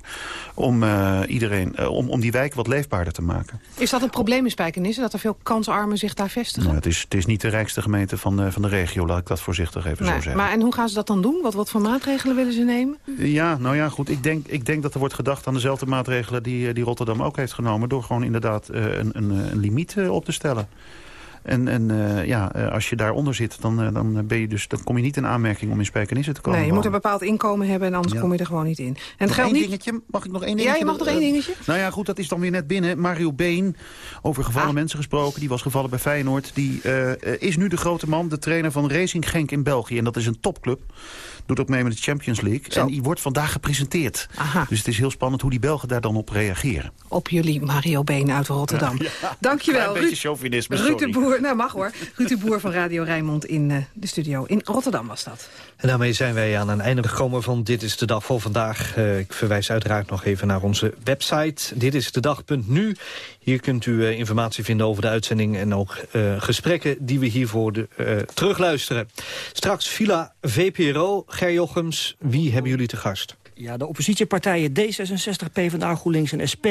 Speaker 26: om, uh, iedereen, om, om die wijk wat leefbaarder te maken.
Speaker 11: Is dat een probleem in Spijkenisse, dat er veel kansarmen zich daar vestigen?
Speaker 26: Nou, het, is, het is niet de rijkste gemeente van, van de regio, laat ik dat voorzichtig even
Speaker 11: nee,
Speaker 26: zo zeggen.
Speaker 11: Maar en hoe gaan ze dat dan doen? Wat, wat voor maatregelen willen ze nemen?
Speaker 26: Ja, nou ja, goed. Ik denk, ik denk dat er wordt gedacht aan dezelfde maatregelen die, die Rotterdam ook heeft genomen. Door gewoon inderdaad een, een, een limiet op te stellen. En, en uh, ja, als je daaronder zit, dan, uh, dan, ben je dus, dan kom je niet in aanmerking om in Spijkenisse te komen.
Speaker 11: Nee, je moet een bepaald inkomen hebben en anders ja. kom je er gewoon niet in. En het
Speaker 26: nog
Speaker 11: geldt
Speaker 26: één
Speaker 11: niet...
Speaker 26: dingetje? Mag ik nog één dingetje?
Speaker 11: Ja, je mag nog één dingetje.
Speaker 26: Nou ja, goed, dat is dan weer net binnen. Mario Been, over gevallen
Speaker 11: Ah.
Speaker 26: mensen gesproken. Die was gevallen bij Feyenoord. Die is nu de grote man, de trainer van Racing Genk in België. En dat is een topclub. Doet ook mee met de Champions League.
Speaker 11: Zo.
Speaker 26: En die wordt vandaag gepresenteerd.
Speaker 11: Aha.
Speaker 26: Dus het is heel spannend hoe die Belgen daar dan op reageren.
Speaker 11: Op jullie Mario Been uit Rotterdam.
Speaker 26: Ja,
Speaker 11: Dankjewel,
Speaker 26: Een beetje chauvinisme,
Speaker 11: Ruud de. Boer, nou mag hoor. Ruud de Boer van Radio Rijnmond in uh, de studio. In Rotterdam was dat.
Speaker 12: En daarmee zijn wij aan een einde gekomen van Dit is de Dag voor vandaag. Uh, ik verwijs uiteraard nog even naar onze website. Dit is de dag.nu. Hier kunt u uh, informatie vinden over de uitzending... en ook gesprekken die we hiervoor de, terugluisteren. Straks Villa VPRO, Ger Jochems. Wie hebben jullie te gast?
Speaker 27: Ja, de oppositiepartijen D66, PvdA, GroenLinks en SP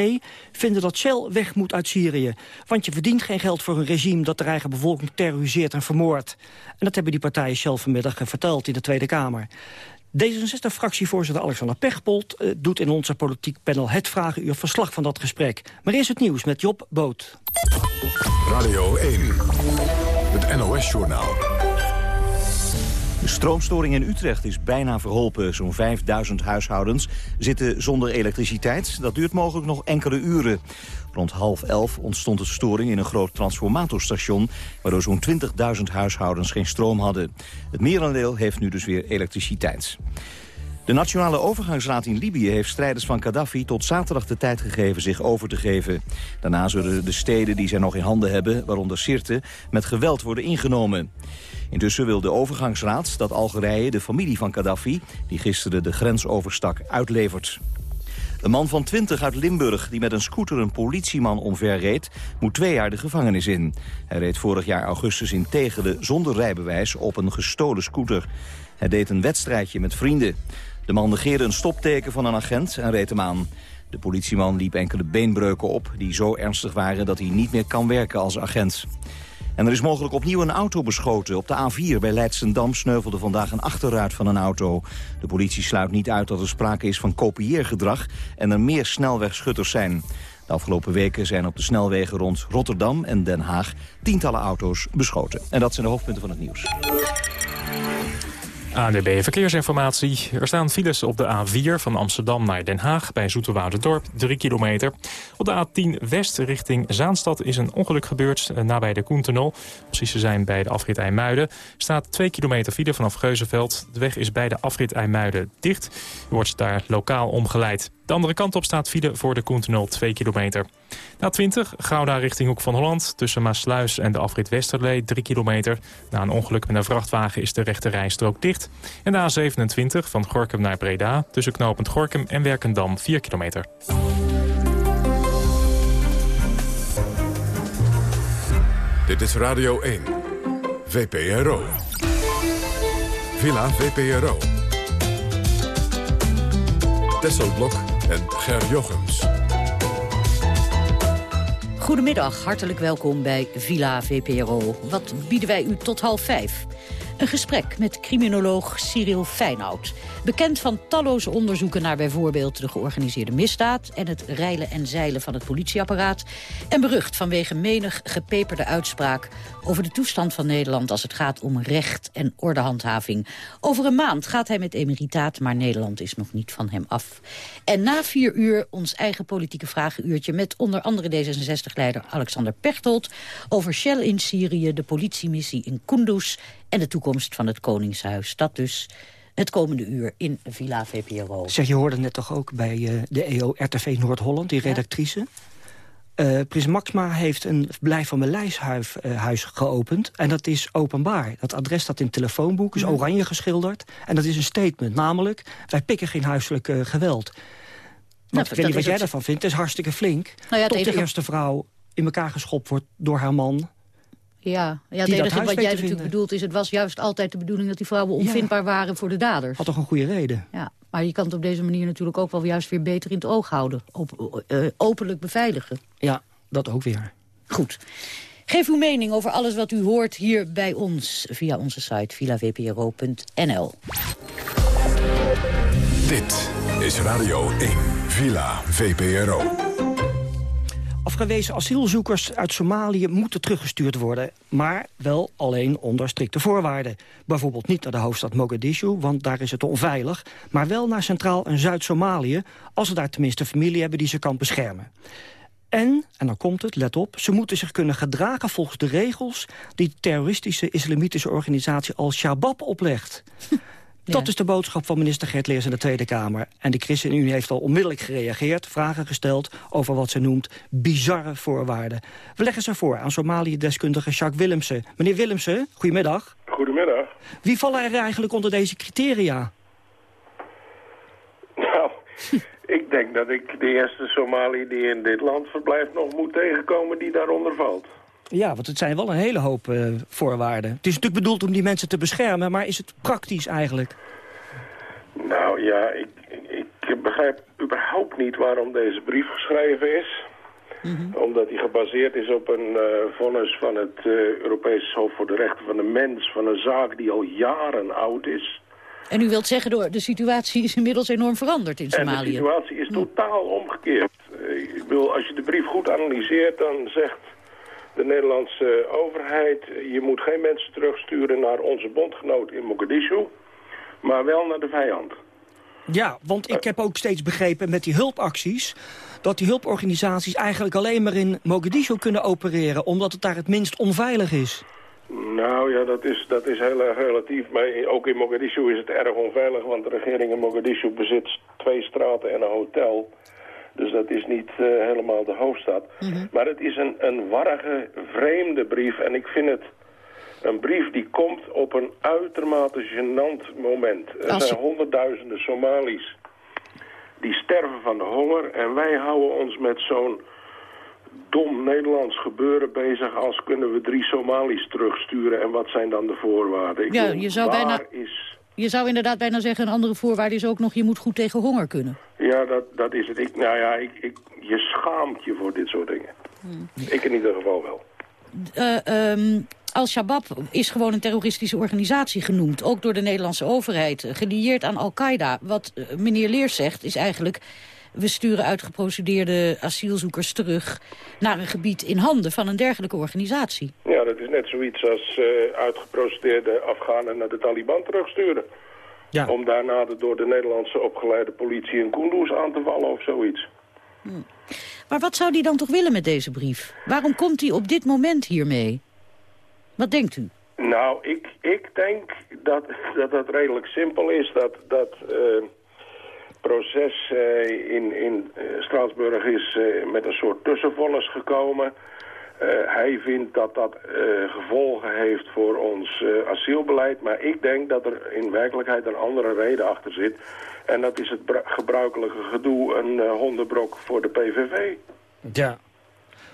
Speaker 27: vinden dat Shell weg moet uit Syrië. Want je verdient geen geld voor een regime dat de eigen bevolking terroriseert en vermoordt. En dat hebben die partijen Shell vanmiddag verteld in de Tweede Kamer. D66-fractievoorzitter Alexander Pechpold uh, doet in onze politiek panel het Vragenuur verslag van dat gesprek. Maar eerst het nieuws met Job Boot.
Speaker 1: Radio 1, het NOS-journaal.
Speaker 2: De stroomstoring in Utrecht is bijna verholpen. Zo'n 5000 huishoudens zitten zonder elektriciteit. Dat duurt mogelijk nog enkele uren. Rond half elf ontstond een storing in een groot transformatorstation... waardoor zo'n 20.000 huishoudens geen stroom hadden. Het merendeel heeft nu dus weer elektriciteit. De Nationale Overgangsraad in Libië heeft strijders van Gaddafi tot zaterdag de tijd gegeven zich over te geven. Daarna zullen de steden die zij nog in handen hebben, waaronder Sirte, met geweld worden ingenomen. Intussen wil de overgangsraad dat Algerije de familie van Gaddafi, die gisteren de grens overstak, uitlevert. Een man van 20 uit Limburg die met een scooter een politieman omverreed... moet twee jaar de gevangenis in. Hij reed vorig jaar augustus in Tegelen zonder rijbewijs op een gestolen scooter. Hij deed een wedstrijdje met vrienden. De man negeerde een stopteken van een agent en reed hem aan. De politieman liep enkele beenbreuken op die zo ernstig waren... dat hij niet meer kan werken als agent. En er is mogelijk opnieuw een auto beschoten. Op de A4 bij Leidsendam sneuvelde vandaag een achterruit van een auto. De politie sluit niet uit dat er sprake is van kopieergedrag... en er meer snelwegschutters zijn. De afgelopen weken zijn op de snelwegen rond Rotterdam en Den Haag... tientallen auto's beschoten. En dat zijn de hoofdpunten van het nieuws.
Speaker 4: ANDB Verkeersinformatie. Er staan files op de A4 van Amsterdam naar Den Haag... bij Zoeterwouderdorp, 3 kilometer. Op de A10 West richting Zaanstad is een ongeluk gebeurd... eh, nabij de Koentunnel. Precies te zijn bij de afrit IJmuiden. staat 2 kilometer file vanaf Geuzenveld. De weg is bij de afrit IJmuiden dicht. U wordt daar lokaal omgeleid.
Speaker 28: De andere kant op staat file voor de Koentunnel 2 kilometer. Na 20 Gouda richting Hoek van Holland. Tussen Maasluis en de afrit Westerlee 3 kilometer. Na een ongeluk met een vrachtwagen is de rechte rijstrook dicht. En de A27 van Gorkum naar Breda. Tussen knooppunt Gorkum en Werkendam 4 kilometer.
Speaker 1: Dit is Radio 1. VPRO. Villa VPRO. Tesselblok en Ger Jochems.
Speaker 29: Goedemiddag, hartelijk welkom bij Villa VPRO. Wat bieden wij u tot half vijf? Een gesprek met criminoloog Cyril Feyenoud. Bekend van talloze onderzoeken naar bijvoorbeeld de georganiseerde misdaad... en het reilen en zeilen van het politieapparaat. En berucht vanwege menig gepeperde uitspraak over de toestand van Nederland... als het gaat om recht en ordehandhaving. Over een maand gaat hij met emeritaat, maar Nederland is nog niet van hem af. En na vier uur ons eigen politieke vragenuurtje... met onder andere D66-leider Alexander Pechtold... over Shell in Syrië, de politiemissie in Kunduz... en de toekomst van het Koningshuis. Dat dus het komende uur in Villa VPRO.
Speaker 27: Zeg, je hoorde net toch ook bij eh, de EO RTV Noord-Holland, die redactrice. Eh Prins Maxima heeft een verblijf van Melijshuis eh, huis geopend. En dat is openbaar. Dat adres staat in het telefoonboek, is oranje geschilderd. En dat is een statement, namelijk... wij pikken geen huiselijk eh, geweld. Want
Speaker 29: Nou,
Speaker 27: ik weet niet wat jij daarvan vindt. Het is hartstikke flink.
Speaker 29: Nou ja,
Speaker 27: Tot de eerste vrouw in elkaar geschopt wordt door haar man.
Speaker 29: Ja, ja het enige wat jij natuurlijk bedoelt is... het was juist altijd de bedoeling dat die vrouwen onvindbaar waren voor de daders.
Speaker 27: Had toch een goede reden?
Speaker 29: Ja, maar je kan het op deze manier natuurlijk ook wel juist weer beter in het oog houden. Op, eh, openlijk beveiligen.
Speaker 27: Ja, dat ook weer.
Speaker 29: Goed. Geef uw mening over alles wat u hoort hier bij ons via onze site villavpro.nl.
Speaker 1: Dit is Radio 1. Villa VPRO.
Speaker 27: Afgewezen asielzoekers uit Somalië moeten teruggestuurd worden. Maar wel alleen onder strikte voorwaarden. Bijvoorbeeld niet naar de hoofdstad Mogadishu, want daar is het onveilig. Maar wel naar Centraal- en Zuid-Somalië... als ze daar tenminste familie hebben die ze kan beschermen. En, en dan komt het, let op... ze moeten zich kunnen gedragen volgens de regels... die terroristische islamitische organisatie Al-Shabaab oplegt. Dat is de boodschap van minister Gert Leers in de Tweede Kamer. En de ChristenUnie heeft al onmiddellijk gereageerd, vragen gesteld... over wat ze noemt bizarre voorwaarden. We leggen ze voor aan Somalië-deskundige Jacques Willemsen. Meneer Willemsen, goedemiddag.
Speaker 30: Goedemiddag.
Speaker 27: Wie vallen er eigenlijk onder deze criteria?
Speaker 30: Nou, ik denk dat ik de eerste Somali die in dit land verblijft nog moet tegenkomen die daaronder valt.
Speaker 27: Ja, want het zijn wel een hele hoop eh, voorwaarden. Het is natuurlijk bedoeld om die mensen te beschermen... maar is het praktisch eigenlijk?
Speaker 30: Nou ja, ik, ik begrijp überhaupt niet waarom deze brief geschreven is. Omdat die gebaseerd is op een eh, vonnis van het eh, Europees Hof voor de Rechten van de Mens... van een zaak die al jaren oud is.
Speaker 29: En u wilt zeggen, door de situatie is inmiddels enorm veranderd in
Speaker 30: En de
Speaker 29: Somalië.
Speaker 30: situatie is totaal omgekeerd. Ik bedoel, als je de brief goed analyseert, dan zegt de Nederlandse overheid... je moet geen mensen terugsturen naar onze bondgenoot in Mogadishu, maar wel naar de vijand.
Speaker 27: Ja, want ik heb ook steeds begrepen met die hulpacties... dat die hulporganisaties eigenlijk alleen maar in Mogadishu kunnen opereren... omdat het daar het minst onveilig is.
Speaker 30: Nou ja, dat is, dat is heel erg relatief. Maar ook in Mogadishu is het erg onveilig, want de regering in Mogadishu bezit twee straten en een hotel. Dus dat is niet eh, helemaal de hoofdstad. Maar het is een, een warrige, vreemde brief. En ik vind het een brief die komt op een uitermate gênant moment. Er
Speaker 29: Als-
Speaker 30: zijn honderdduizenden Somali's die sterven van de honger. En wij houden ons met zo'n dom Nederlands gebeuren bezig... als kunnen we drie Somali's terugsturen en wat zijn dan de voorwaarden? Ik
Speaker 29: Ja, je zou bijna-
Speaker 30: is...
Speaker 29: Je zou inderdaad bijna zeggen, een andere voorwaarde is ook nog... je moet goed tegen honger kunnen.
Speaker 30: Ja, dat, dat is het. Ik, nou ja, ik, ik, je schaamt je voor dit soort dingen. Ik in ieder geval wel.
Speaker 29: Eh, ehm, Al-Shabaab is gewoon een terroristische organisatie genoemd. Ook door de Nederlandse overheid. eh, Gelieerd aan Al-Qaeda. Wat eh, meneer Leers zegt is eigenlijk... we sturen uitgeprocedeerde asielzoekers terug... naar een gebied in handen van een dergelijke organisatie.
Speaker 30: Ja, dat is net zoiets als eh, uitgeprocedeerde Afghanen naar de Taliban terugsturen.
Speaker 27: Ja.
Speaker 30: Om daarna de door de Nederlandse opgeleide politie in Kunduz aan te vallen of zoiets.
Speaker 29: Maar wat zou die dan toch willen met deze brief? Waarom komt hij op dit moment hiermee? Wat denkt u?
Speaker 30: Nou, ik, ik denk dat, dat dat redelijk simpel is. Dat, dat eh, proces eh, in, in eh, Straatsburg is eh, met een soort tussenvonnis gekomen. Hij vindt dat dat gevolgen heeft voor ons asielbeleid. Maar ik denk dat er in werkelijkheid een andere reden achter zit. En dat is het gebruikelijke gedoe, een hondenbrok voor de PVV.
Speaker 27: Ja.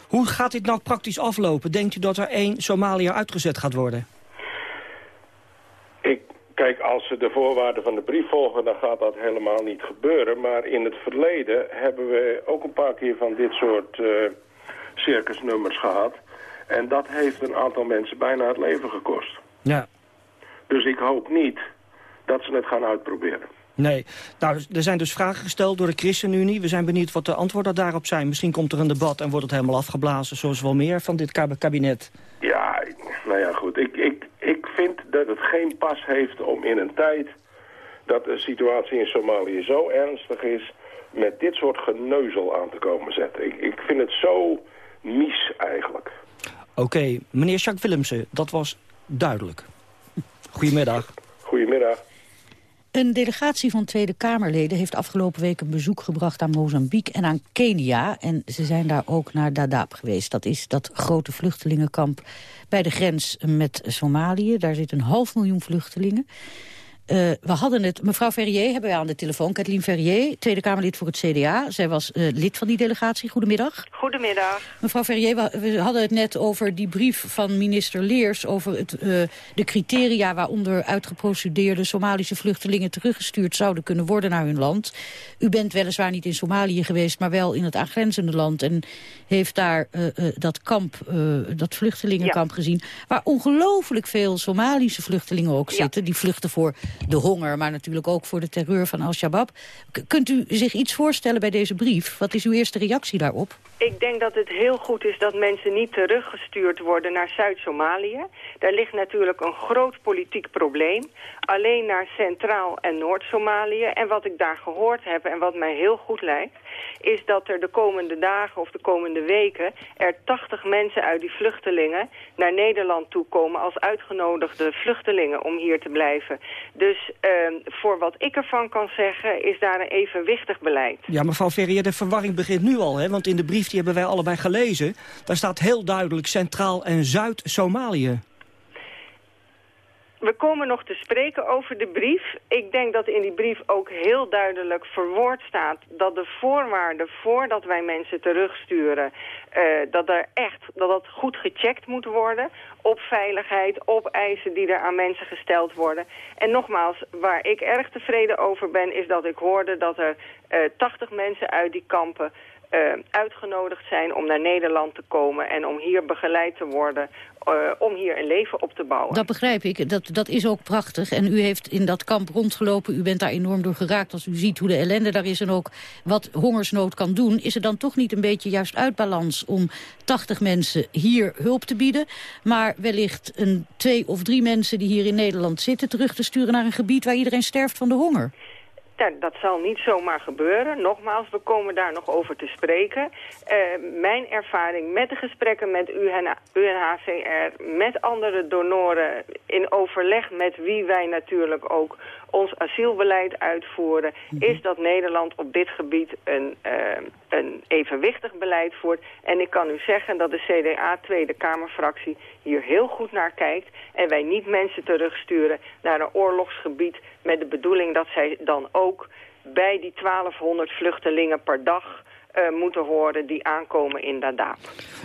Speaker 27: Hoe gaat dit nou praktisch aflopen? Denkt u dat er één Somaliër uitgezet gaat worden?
Speaker 30: Kijk, als ze de voorwaarden van de brief volgen, dan gaat dat helemaal niet gebeuren. Maar in het verleden hebben we ook een paar keer van dit soort eh, circusnummers gehad. En dat heeft een aantal mensen bijna het leven gekost.
Speaker 27: Ja.
Speaker 30: Dus ik hoop niet dat ze het gaan uitproberen.
Speaker 27: Nee. Nou, er zijn dus vragen gesteld door de ChristenUnie. We zijn benieuwd wat de antwoorden daarop zijn. Misschien komt er een debat en wordt het helemaal afgeblazen... zoals wel meer van dit kab- kabinet.
Speaker 30: Ja, nou ja, goed. Ik, dat het geen pas heeft om in een tijd dat de situatie in Somalië zo ernstig is... met dit soort geneuzel aan te komen zetten. Ik, ik vind het zo mies eigenlijk.
Speaker 27: Oké, meneer Jacques Willemsen, dat was duidelijk. Goedemiddag.
Speaker 30: Goedemiddag.
Speaker 29: Een delegatie van Tweede Kamerleden heeft afgelopen week een bezoek gebracht aan Mozambique en aan Kenia. En ze zijn daar ook naar Dadaab geweest. Dat is dat grote vluchtelingenkamp bij de grens met Somalië. Daar zitten een half miljoen vluchtelingen. Eh, we hadden het, mevrouw Ferrier hebben wij aan de telefoon. Kathleen Ferrier, Tweede Kamerlid voor het CDA. Zij was eh, lid van die delegatie. Goedemiddag.
Speaker 31: Goedemiddag.
Speaker 29: Mevrouw Ferrier, we, hadden het net over die brief van minister Leers... over het, eh, de criteria waaronder uitgeprocedeerde Somalische vluchtelingen... teruggestuurd zouden kunnen worden naar hun land. U bent weliswaar niet in Somalië geweest, maar wel in het aangrenzende land... en heeft daar dat kamp, dat vluchtelingenkamp gezien... waar ongelooflijk veel Somalische vluchtelingen ook zitten. Die vluchten voor de honger, maar natuurlijk ook voor de terreur van Al-Shabaab. Kunt u zich iets voorstellen bij deze brief? Wat is uw eerste reactie daarop?
Speaker 31: Ik denk dat het heel goed is dat mensen niet teruggestuurd worden naar Zuid-Somalië. Daar ligt natuurlijk een groot politiek probleem. Alleen naar Centraal- en Noord-Somalië. En wat ik daar gehoord heb en wat mij heel goed lijkt... is dat er de komende dagen of de komende weken... er 80 mensen uit die vluchtelingen naar Nederland toe komen... als uitgenodigde vluchtelingen om hier te blijven. Dus ehm, voor wat ik ervan kan zeggen is daar een evenwichtig beleid.
Speaker 27: Ja, mevrouw Ferrier, de verwarring begint nu al, hè? Want in de brief die hebben wij allebei gelezen... daar staat heel duidelijk Centraal- en Zuid-Somalië.
Speaker 31: We komen nog te spreken over de brief. Ik denk dat in die brief ook heel duidelijk verwoord staat... dat de voorwaarden voordat wij mensen terugsturen... eh, dat, er echt, dat dat goed gecheckt moet worden op veiligheid, op eisen die er aan mensen gesteld worden. En nogmaals, waar ik erg tevreden over ben... is dat ik hoorde dat er eh 80 mensen uit die kampen... eh, uitgenodigd zijn om naar Nederland te komen en om hier begeleid te worden, eh, om hier een leven op te bouwen.
Speaker 29: Dat begrijp ik. Dat, dat is ook prachtig. En u heeft in dat kamp rondgelopen. U bent daar enorm door geraakt. Als u ziet hoe de ellende daar is en ook wat hongersnood kan doen... is het dan toch niet een beetje juist uit balans om 80 mensen hier hulp te bieden... maar wellicht een twee of drie mensen die hier in Nederland zitten... terug te sturen naar een gebied waar iedereen sterft van de honger?
Speaker 31: Ja, dat zal niet zomaar gebeuren. Nogmaals, we komen daar nog over te spreken. Eh, mijn ervaring met de gesprekken met UNH UNHCR, met andere donoren... in overleg met wie wij natuurlijk ook ons asielbeleid uitvoeren... is dat Nederland op dit gebied een, eh, een evenwichtig beleid voert. En ik kan u zeggen dat de CDA Tweede Kamerfractie hier heel goed naar kijkt... en wij niet mensen terugsturen naar een oorlogsgebied... met de bedoeling dat zij dan ook bij die 1200 vluchtelingen per dag... eh, moeten horen die aankomen in Dadaab.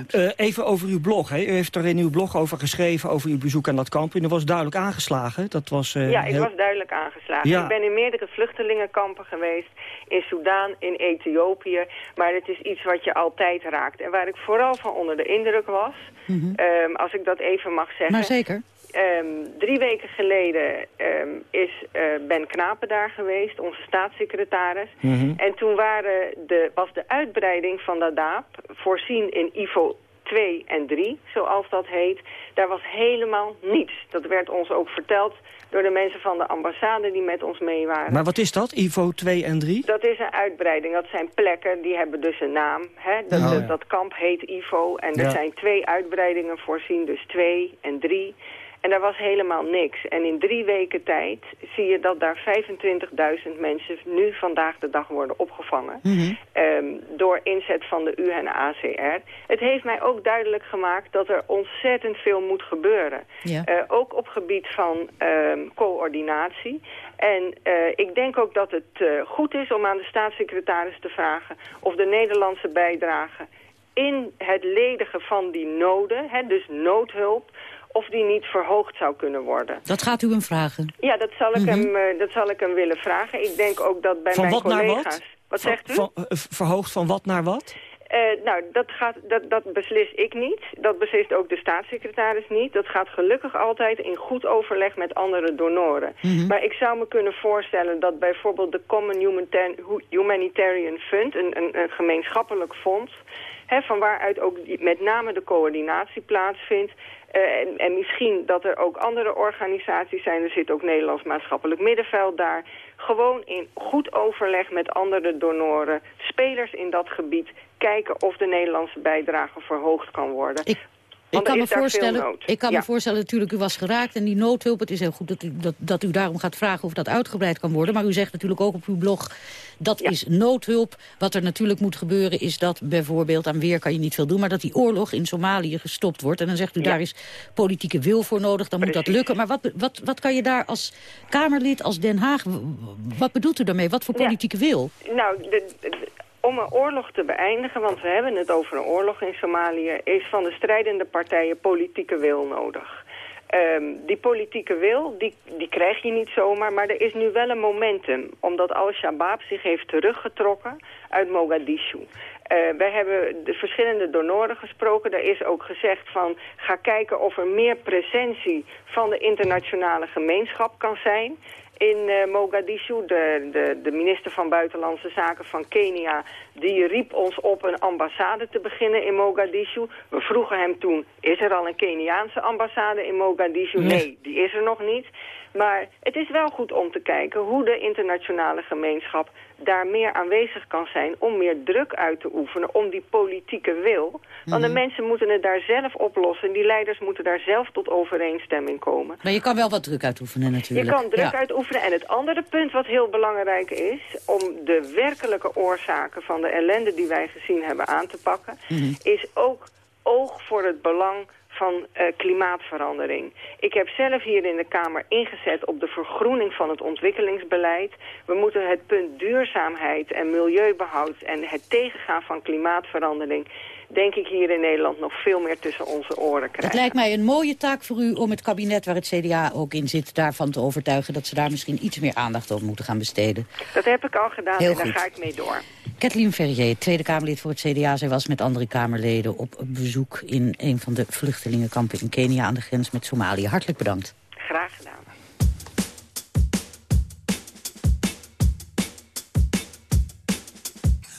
Speaker 27: Eh, even over uw blog. Hè. U heeft er in uw blog over geschreven, over uw bezoek aan dat kamp. En dat was duidelijk aangeslagen. Dat was, eh,
Speaker 31: ja, ik
Speaker 27: heel-
Speaker 31: was duidelijk aangeslagen.
Speaker 27: Ja.
Speaker 31: Ik ben in meerdere vluchtelingenkampen geweest. In Soudaan, in Ethiopië. Maar het is iets wat je altijd raakt. En waar ik vooral van onder de indruk was... ehm, als ik dat even mag zeggen...
Speaker 29: Maar zeker.
Speaker 31: Ehm, drie weken geleden ehm, is eh, Ben Knapen daar geweest, onze staatssecretaris.
Speaker 29: Mhm.
Speaker 31: En toen waren de, was de uitbreiding van Dadaab voorzien in IVO 2 en 3, zoals dat heet. Daar was helemaal niets. Dat werd ons ook verteld door de mensen van de ambassade die met ons mee waren.
Speaker 27: Maar wat is dat, IVO 2 en 3?
Speaker 31: Dat is een uitbreiding. Dat zijn plekken, die hebben dus een naam. Hè? Dat,
Speaker 27: Oh,
Speaker 31: dat-
Speaker 27: ja.
Speaker 31: dat kamp heet IVO. En er
Speaker 27: Ja.
Speaker 31: zijn twee uitbreidingen voorzien, dus twee en drie. En daar was helemaal niks. En in drie weken tijd zie je dat daar 25.000 mensen nu vandaag de dag worden opgevangen. Ehm, door inzet van de UNHCR. Het heeft mij ook duidelijk gemaakt dat er ontzettend veel moet gebeuren.
Speaker 29: Ja.
Speaker 31: Eh, ook op gebied van ehm, coördinatie. En eh, ik denk ook dat het eh, goed is om aan de staatssecretaris te vragen... of de Nederlandse bijdrage in het ledigen van die noden, hè, dus noodhulp... of die niet verhoogd zou kunnen worden.
Speaker 29: Dat gaat u hem vragen.
Speaker 31: Ja, dat zal ik,
Speaker 27: Mhm.
Speaker 31: hem, eh, dat zal ik hem willen vragen. Ik denk ook dat bij
Speaker 27: Van
Speaker 31: mijn
Speaker 27: wat naar
Speaker 31: collega's...
Speaker 27: wat?
Speaker 31: Wat
Speaker 27: Van-
Speaker 31: zegt u?
Speaker 27: van- eh, verhoogd van wat naar wat?
Speaker 31: Eh, nou, dat, gaat, dat, dat beslis ik niet. Dat beslist ook de staatssecretaris niet. Dat gaat gelukkig altijd in goed overleg met andere donoren.
Speaker 32: Mhm.
Speaker 31: Maar ik zou me kunnen voorstellen dat bijvoorbeeld de Common Humanita- Hu- Humanitarian Fund, een, een, een gemeenschappelijk fonds, hè, van waaruit ook die- met name de coördinatie plaatsvindt. Eh, en, en misschien dat er ook andere organisaties zijn. Er zit ook Nederlands Maatschappelijk Middenveld daar. Gewoon in goed overleg met andere donoren, spelers in dat gebied... kijken of de Nederlandse bijdrage verhoogd kan worden. Er
Speaker 29: kan, me voorstellen, ik kan
Speaker 31: Ja.
Speaker 29: me voorstellen, natuurlijk, u was geraakt en die noodhulp... het is heel goed dat u, dat, dat u daarom gaat vragen of dat uitgebreid kan worden. Maar u zegt natuurlijk ook op uw blog, dat is noodhulp. Wat er natuurlijk moet gebeuren is dat bijvoorbeeld... aan weer kan je niet veel doen, maar dat die oorlog in Somalië gestopt wordt. En dan zegt u, daar is politieke wil voor nodig, dan moet dat lukken. Maar wat, wat, wat kan je daar als Kamerlid, als Den Haag... wat bedoelt u daarmee? Wat voor politieke wil?
Speaker 31: Nou, de- de- om een oorlog te beëindigen, want we hebben het over een oorlog in Somalië... is van de strijdende partijen politieke wil nodig. Ehm, die politieke wil, die, die krijg je niet zomaar, maar er is nu wel een momentum. Omdat Al-Shabaab zich heeft teruggetrokken uit Mogadishu. Eh, wij hebben de verschillende donoren gesproken. Er is ook gezegd van ga kijken of er meer presentie van de internationale gemeenschap kan zijn in eh, Mogadishu. De, de, de minister van Buitenlandse Zaken van Kenia... die riep ons op een ambassade te beginnen in Mogadishu. We vroegen hem toen, is er al een Keniaanse ambassade in Mogadishu?
Speaker 32: Nee,
Speaker 31: die is er nog niet. Maar het is wel goed om te kijken hoe de internationale gemeenschap daar meer aanwezig kan zijn om meer druk uit te oefenen, om die politieke wil. Want de
Speaker 29: Mhm.
Speaker 31: mensen moeten het daar zelf oplossen. Die leiders moeten daar zelf tot overeenstemming komen.
Speaker 29: Maar je kan wel wat druk uitoefenen natuurlijk.
Speaker 31: Je kan druk
Speaker 29: Ja.
Speaker 31: uitoefenen. En het andere punt wat heel belangrijk is... om de werkelijke oorzaken van de ellende die wij gezien hebben aan te pakken...
Speaker 29: Mhm.
Speaker 31: is ook oog voor het belang van eh, klimaatverandering. Ik heb zelf hier in de Kamer ingezet op de vergroening van het ontwikkelingsbeleid. We moeten het punt duurzaamheid en milieubehoud en het tegengaan van klimaatverandering... denk ik hier in Nederland nog veel meer tussen onze oren
Speaker 29: Het
Speaker 31: krijgen.
Speaker 29: lijkt mij een mooie taak voor u om het kabinet waar het CDA ook in zit... daarvan te overtuigen dat ze daar misschien iets meer aandacht aan moeten gaan besteden.
Speaker 31: Dat heb ik al gedaan
Speaker 29: Heel
Speaker 31: en daar
Speaker 29: goed.
Speaker 31: ga ik mee door.
Speaker 29: Kathleen Ferrier, Tweede Kamerlid voor het CDA. Zij was met andere Kamerleden op bezoek in een van de vluchtelingenkampen in Kenia... aan de grens met Somalië. Hartelijk bedankt.
Speaker 31: Graag gedaan.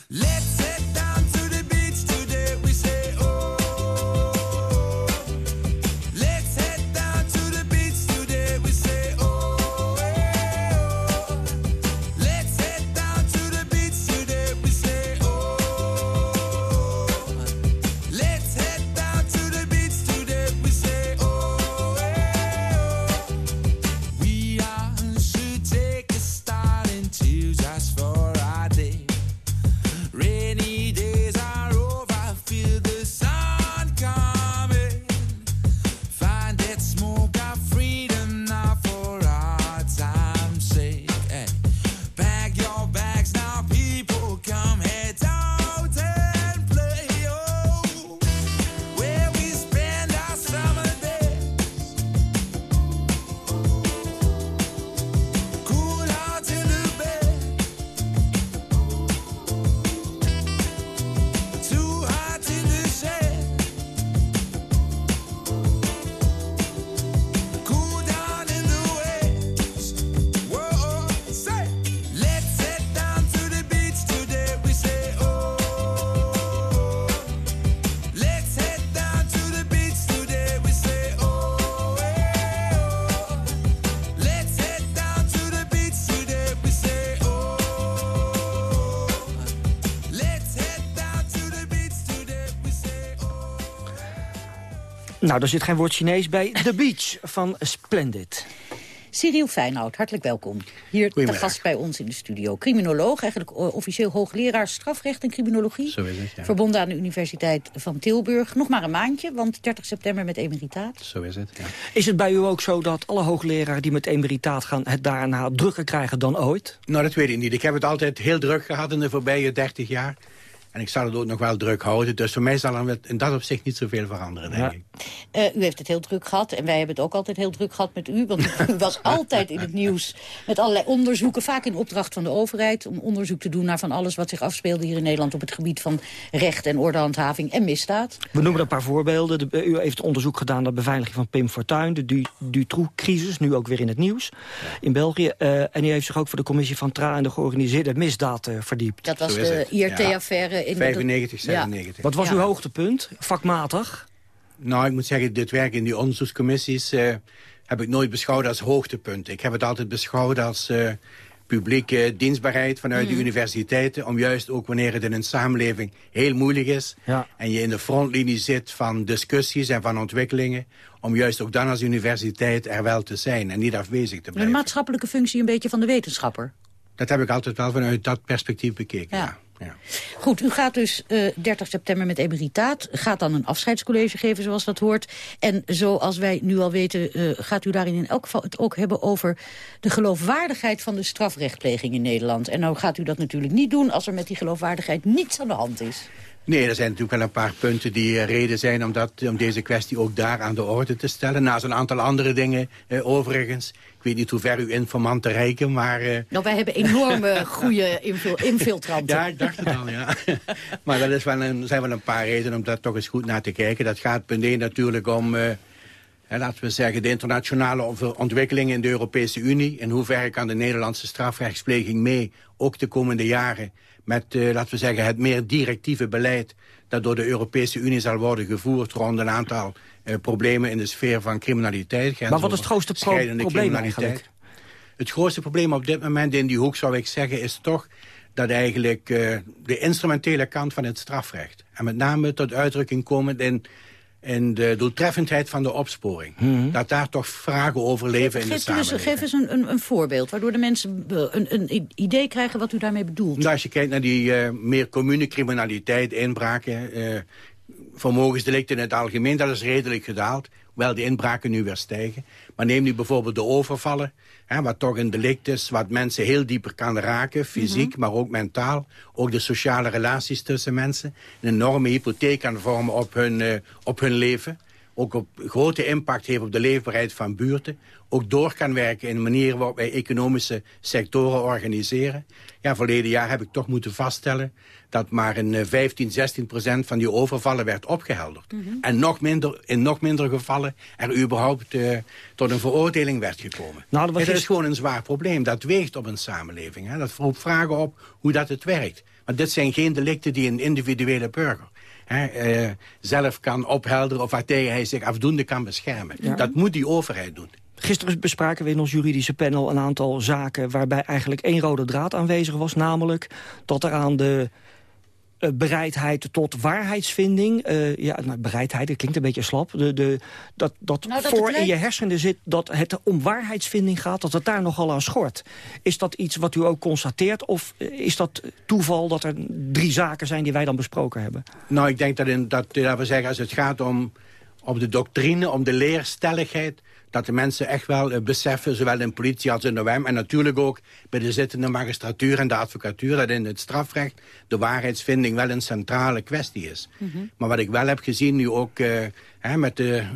Speaker 32: Let's
Speaker 27: Nou, daar zit geen woord Chinees bij. The Beach van Splendid.
Speaker 29: Cyril Feyenoord, hartelijk welkom. Hier te gast bij ons in de studio. Criminoloog, eigenlijk officieel hoogleraar strafrecht en criminologie.
Speaker 33: Zo is het, ja.
Speaker 29: Verbonden aan de Universiteit van Tilburg. Nog maar een maandje, want 30 september met emeritaat.
Speaker 33: Zo is het, ja.
Speaker 27: Is het bij u ook zo dat alle hoogleraren die met emeritaat gaan... het daarna drukker krijgen dan ooit?
Speaker 33: Nou, dat weet ik niet. Ik heb het altijd heel druk gehad in de voorbije 30 jaar. En ik zal het ook nog wel druk houden. Dus voor mij zal er in dat opzicht niet zoveel veranderen, denk ik.
Speaker 29: Eh, u heeft het heel druk gehad en wij hebben het ook altijd heel druk gehad met u. Want u was altijd in het nieuws met allerlei onderzoeken. Vaak in opdracht van de overheid om onderzoek te doen naar van alles wat zich afspeelde hier in Nederland... op het gebied van recht en ordehandhaving en misdaad.
Speaker 27: We noemen een paar voorbeelden. De- u heeft onderzoek gedaan naar beveiliging van Pim Fortuyn... de Du- Dutroux-crisis, nu ook weer in het nieuws in België. Eh, en u heeft zich ook voor de commissie van TRA... en de georganiseerde misdaad eh, verdiept.
Speaker 29: Dat was de. IRT-affaire in-
Speaker 33: 95,
Speaker 29: Ja.
Speaker 33: 97.
Speaker 27: Wat was
Speaker 33: Ja.
Speaker 27: uw hoogtepunt, vakmatig?
Speaker 33: Nou, ik moet zeggen, dit werk in die onderzoekscommissies... eh, heb ik nooit beschouwd als hoogtepunt. Ik heb het altijd beschouwd als eh, publieke dienstbaarheid vanuit de universiteiten... om juist ook wanneer het in een samenleving heel moeilijk is... en je in de frontlinie zit van discussies en van ontwikkelingen... om juist ook dan als universiteit er wel te zijn en niet afwezig te
Speaker 29: Een
Speaker 33: blijven.
Speaker 29: maatschappelijke functie een beetje van de wetenschapper.
Speaker 33: Dat heb ik altijd wel vanuit dat perspectief bekeken, ja.
Speaker 29: Goed, u gaat dus eh 30 september met emeritaat. Gaat dan een afscheidscollege geven, zoals dat hoort. En zoals wij nu al weten, eh, gaat u daarin in elk geval het ook hebben over de geloofwaardigheid van de strafrechtpleging in Nederland. En nou gaat u dat natuurlijk niet doen als er met die geloofwaardigheid niets aan de hand is.
Speaker 33: Nee, er zijn natuurlijk wel een paar punten die eh, reden zijn om, dat, om deze kwestie ook daar aan de orde te stellen. Naast een aantal andere dingen eh, overigens. Ik weet niet hoe ver uw informanten reiken, maar... eh,
Speaker 29: Nou, wij hebben enorme goede invul infiltranten.
Speaker 33: Ja, ik dacht het al, ja. maar dat is wel een, zijn wel een paar redenen om daar toch eens goed naar te kijken. Dat gaat punt één natuurlijk om, eh, hè, laten we zeggen, de internationale ont- ontwikkelingen in de Europese Unie. In hoeverre kan de Nederlandse strafrechtspleging mee, ook de komende jaren, met, eh, laten we zeggen, het meer directieve beleid dat door de Europese Unie zal worden gevoerd rond een aantal eh, problemen in de sfeer van criminaliteit.
Speaker 27: Maar wat is het grootste pro- probleem eigenlijk?
Speaker 33: Het grootste probleem op dit moment in die hoek, zou ik zeggen, is toch dat eigenlijk eh, de instrumentele kant van het strafrecht... en met name tot uitdrukking komend in, in de doeltreffendheid van de opsporing... dat daar toch vragen over leven in de
Speaker 29: Geef, u eens,
Speaker 33: samenleving.
Speaker 29: geef eens een, een, een voorbeeld, waardoor de mensen een, een idee krijgen wat u daarmee bedoelt.
Speaker 33: Nou, als je kijkt naar die eh, meer commune criminaliteit, inbraken... eh, vermogensdelicten in het algemeen, dat is redelijk gedaald. Hoewel de inbraken nu weer stijgen. Maar neem nu bijvoorbeeld de overvallen. Hè, wat toch een delict is, wat mensen heel dieper kan raken. Fysiek, maar ook mentaal. Ook de sociale relaties tussen mensen. Een enorme hypotheek kan vormen op hun, eh, op hun leven. Ook op grote impact heeft op de leefbaarheid van buurten. Ook door kan werken in de manier waarop wij economische sectoren organiseren. Ja, verleden jaar heb ik toch moeten vaststellen dat maar eh, 15, 16 procent van die overvallen werd opgehelderd. En nog minder, in nog minder gevallen er überhaupt eh, tot een veroordeling werd gekomen.
Speaker 27: Nou, dat
Speaker 33: is gewoon een zwaar probleem. Dat weegt op een samenleving. Hè. Dat roept vragen op hoe dat het werkt. Want dit zijn geen delicten die een individuele burger hè, eh, zelf kan ophelderen... of waartegen hij zich afdoende kan beschermen.
Speaker 27: Ja.
Speaker 33: Dat moet die overheid doen.
Speaker 27: Gisteren bespraken we in ons juridische panel een aantal zaken... waarbij eigenlijk één rode draad aanwezig was. Namelijk dat er aan de eh, bereidheid tot waarheidsvinding... eh, ja, nou, bereidheid, dat klinkt een beetje slap. De, de, dat dat,
Speaker 29: Nou, dat
Speaker 27: voor in je hersenen zit dat het om waarheidsvinding gaat... dat het daar nogal aan schort. Is dat iets wat u ook constateert? Of is dat toeval dat er drie zaken zijn die wij dan besproken hebben?
Speaker 33: Nou, ik denk dat, in, dat we zeggen, als het gaat om, om de doctrine, om de leerstelligheid... dat de mensen echt wel eh, beseffen, zowel in politie als in de WEM... en natuurlijk ook bij de zittende magistratuur en de advocatuur... dat in het strafrecht de waarheidsvinding wel een centrale kwestie is. Maar wat ik wel heb gezien, nu ook eh, hè, met de eh,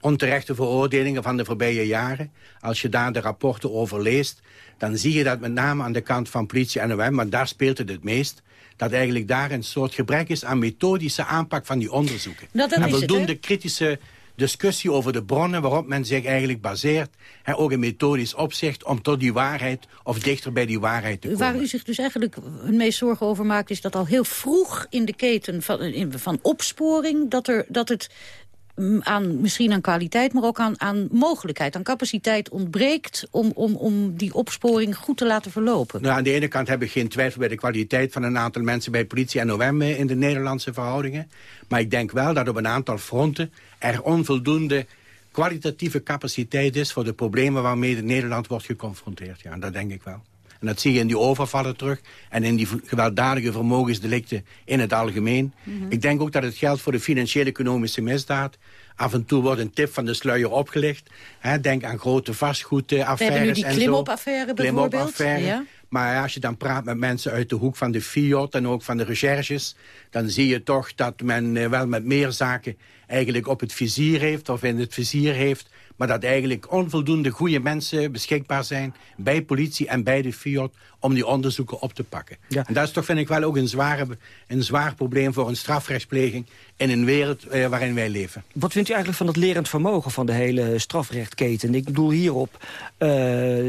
Speaker 33: onterechte veroordelingen van de voorbije jaren... als je daar de rapporten over leest... dan zie je dat met name aan de kant van politie en OM... want daar speelt het het meest dat eigenlijk daar een soort gebrek is aan methodische aanpak van die onderzoeken.
Speaker 29: Nou, dat
Speaker 33: en
Speaker 29: is het,
Speaker 33: voldoende kritische discussie over de bronnen waarop men zich eigenlijk baseert. Hè, ook in methodisch opzicht om tot die waarheid of dichter bij die waarheid te komen.
Speaker 29: Waar u zich dus eigenlijk het meest zorgen over maakt... is dat al heel vroeg in de keten van, van opsporing... dat, er, dat het aan, misschien aan kwaliteit, maar ook aan, aan mogelijkheid, aan capaciteit ontbreekt om, om, om die opsporing goed te laten verlopen.
Speaker 33: Nou, aan de ene kant heb ik geen twijfel bij de kwaliteit van een aantal mensen bij politie en OM in de Nederlandse verhoudingen. Maar ik denk wel dat op een aantal fronten er onvoldoende kwalitatieve capaciteit is voor de problemen waarmee Nederland wordt geconfronteerd. Ja, dat denk ik wel. En dat zie je in die overvallen terug en in die gewelddadige vermogensdelicten in het algemeen.
Speaker 29: Mhm.
Speaker 33: Ik denk ook dat het geldt voor de financiële economische misdaad. Af en toe wordt een tip van de sluier. Hè, denk aan grote vastgoedaffaires
Speaker 29: We hebben nu die
Speaker 33: en zo.
Speaker 29: klimopaffaire bijvoorbeeld.
Speaker 33: Klimopaffaire.
Speaker 29: Ja.
Speaker 33: Maar als je dan praat met mensen uit de hoek van de FIOD en ook van de recherches... dan zie je toch dat men eh, wel met meer zaken eigenlijk op het vizier heeft... of in het vizier heeft... maar dat eigenlijk onvoldoende goede mensen beschikbaar zijn... bij politie en bij de FIOD om die onderzoeken op te pakken. En dat is toch, vind ik, wel ook een, zware, een zwaar probleem... voor een strafrechtspleging in een wereld eh, waarin wij leven.
Speaker 27: Wat vindt u eigenlijk van het lerend vermogen van de hele strafrechtketen? Ik bedoel hierop, eh,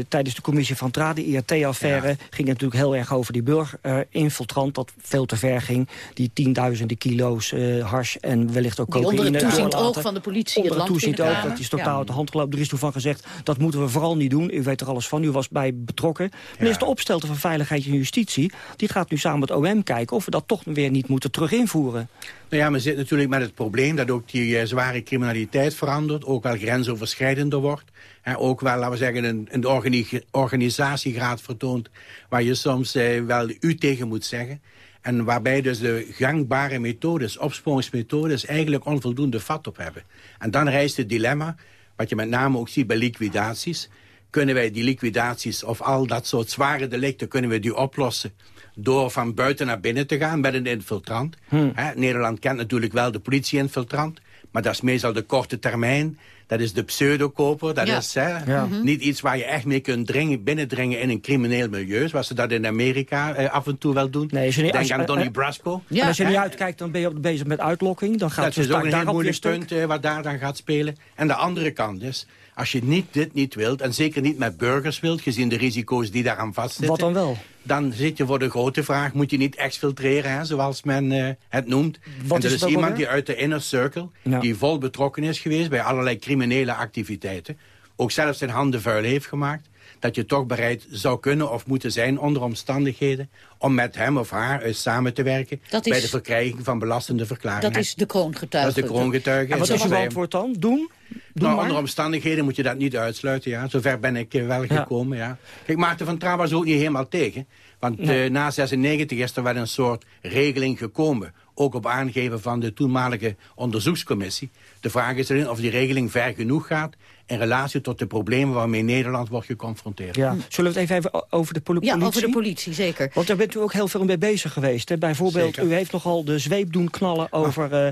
Speaker 27: tijdens de commissie van Tra, de IRT-affaire... ging het natuurlijk heel erg over die burgerinfiltrant... dat veel te ver ging, die tienduizenden kilo's eh hash en wellicht ook
Speaker 29: Die
Speaker 27: cocaïne
Speaker 29: onder het toezicht
Speaker 27: doorlaten.
Speaker 29: ook van de politie
Speaker 27: Onder
Speaker 29: het
Speaker 27: het
Speaker 29: land
Speaker 27: toezicht ook, dat is totaal
Speaker 29: Ja.
Speaker 27: uit de hand gelopen. Er is toen van gezegd, dat moeten we vooral niet doen. U weet er alles van, u was bij betrokken. Minister Opstelten van Veiligheid en Justitie... die gaat nu samen met OM kijken of we dat toch weer niet moeten terug invoeren.
Speaker 33: Nou ja, men zit natuurlijk met het probleem dat ook die eh, zware criminaliteit verandert. Ook wel grensoverschrijdender wordt. En ook wel, laten we zeggen, een, een organi- organisatiegraad vertoont... waar je soms eh, wel u tegen moet zeggen. En waarbij dus de gangbare methodes, opsporingsmethodes... eigenlijk onvoldoende vat op hebben. En dan rijst het dilemma, wat je met name ook ziet bij liquidaties... kunnen wij die liquidaties of al dat soort zware delicten... kunnen we die oplossen door van buiten naar binnen te gaan met een infiltrant. Hè, Nederland kent natuurlijk wel de politie-infiltrant... maar dat is meestal de korte termijn. Dat is de pseudokoper. Dat
Speaker 29: Ja.
Speaker 33: is hè,
Speaker 29: Ja. Mhm.
Speaker 33: niet iets waar je echt mee kunt dringen, binnendringen in een crimineel milieu... zoals ze dat in Amerika eh, af en toe wel doen.
Speaker 27: als je niet-
Speaker 33: Denk
Speaker 27: als-
Speaker 33: aan
Speaker 27: eh,
Speaker 33: Donnie
Speaker 27: eh,
Speaker 33: Brasco.
Speaker 27: en als je niet uitkijkt, dan ben je op- bezig met uitlokking. Dan gaat
Speaker 33: Dat is ook een heel moeilijk punt eh, wat daar dan gaat spelen. En de andere kant is, als je niet, dit niet wilt... en zeker niet met burgers wilt, gezien de risico's die daaraan vastzitten...
Speaker 27: Wat dan wel?
Speaker 33: Dan zit je voor de grote vraag, moet je niet exfiltreren, hè, zoals men eh, het noemt.
Speaker 27: Wat
Speaker 33: en
Speaker 27: is
Speaker 33: er is iemand die uit de inner circle, die vol betrokken is geweest... bij allerlei criminele activiteiten. Ook zelfs zijn handen vuil heeft gemaakt. Dat je toch bereid zou kunnen of moeten zijn onder omstandigheden... om met hem of haar uit samen te werken...
Speaker 29: Dat
Speaker 33: bij
Speaker 29: is-
Speaker 33: de verkrijging van belastende verklaringen.
Speaker 29: Dat is de kroongetuige.
Speaker 33: Dat is de kroongetuige.
Speaker 27: En wat is
Speaker 33: wij-
Speaker 27: antwoord dan? Doen? Doe
Speaker 33: nou,
Speaker 27: maar.
Speaker 33: onder omstandigheden moet je dat niet uitsluiten, ja. Zover ben ik eh, wel
Speaker 27: Ja.
Speaker 33: gekomen, ja. Kijk, Maarten van Tra was ook niet helemaal tegen. Want eh, na 96 is er wel een soort regeling gekomen. Ook op aangeven van de toenmalige onderzoekscommissie. De vraag is alleen of die regeling ver genoeg gaat... in relatie tot de problemen waarmee Nederland wordt geconfronteerd.
Speaker 27: Ja. Zullen we het even, over de poli-
Speaker 29: Ja,
Speaker 27: politie?
Speaker 29: over de politie, zeker.
Speaker 27: Want daar bent u ook heel veel mee bezig geweest. Hè? Bijvoorbeeld,
Speaker 33: Zeker.
Speaker 27: u heeft nogal de zweep doen knallen over, eh,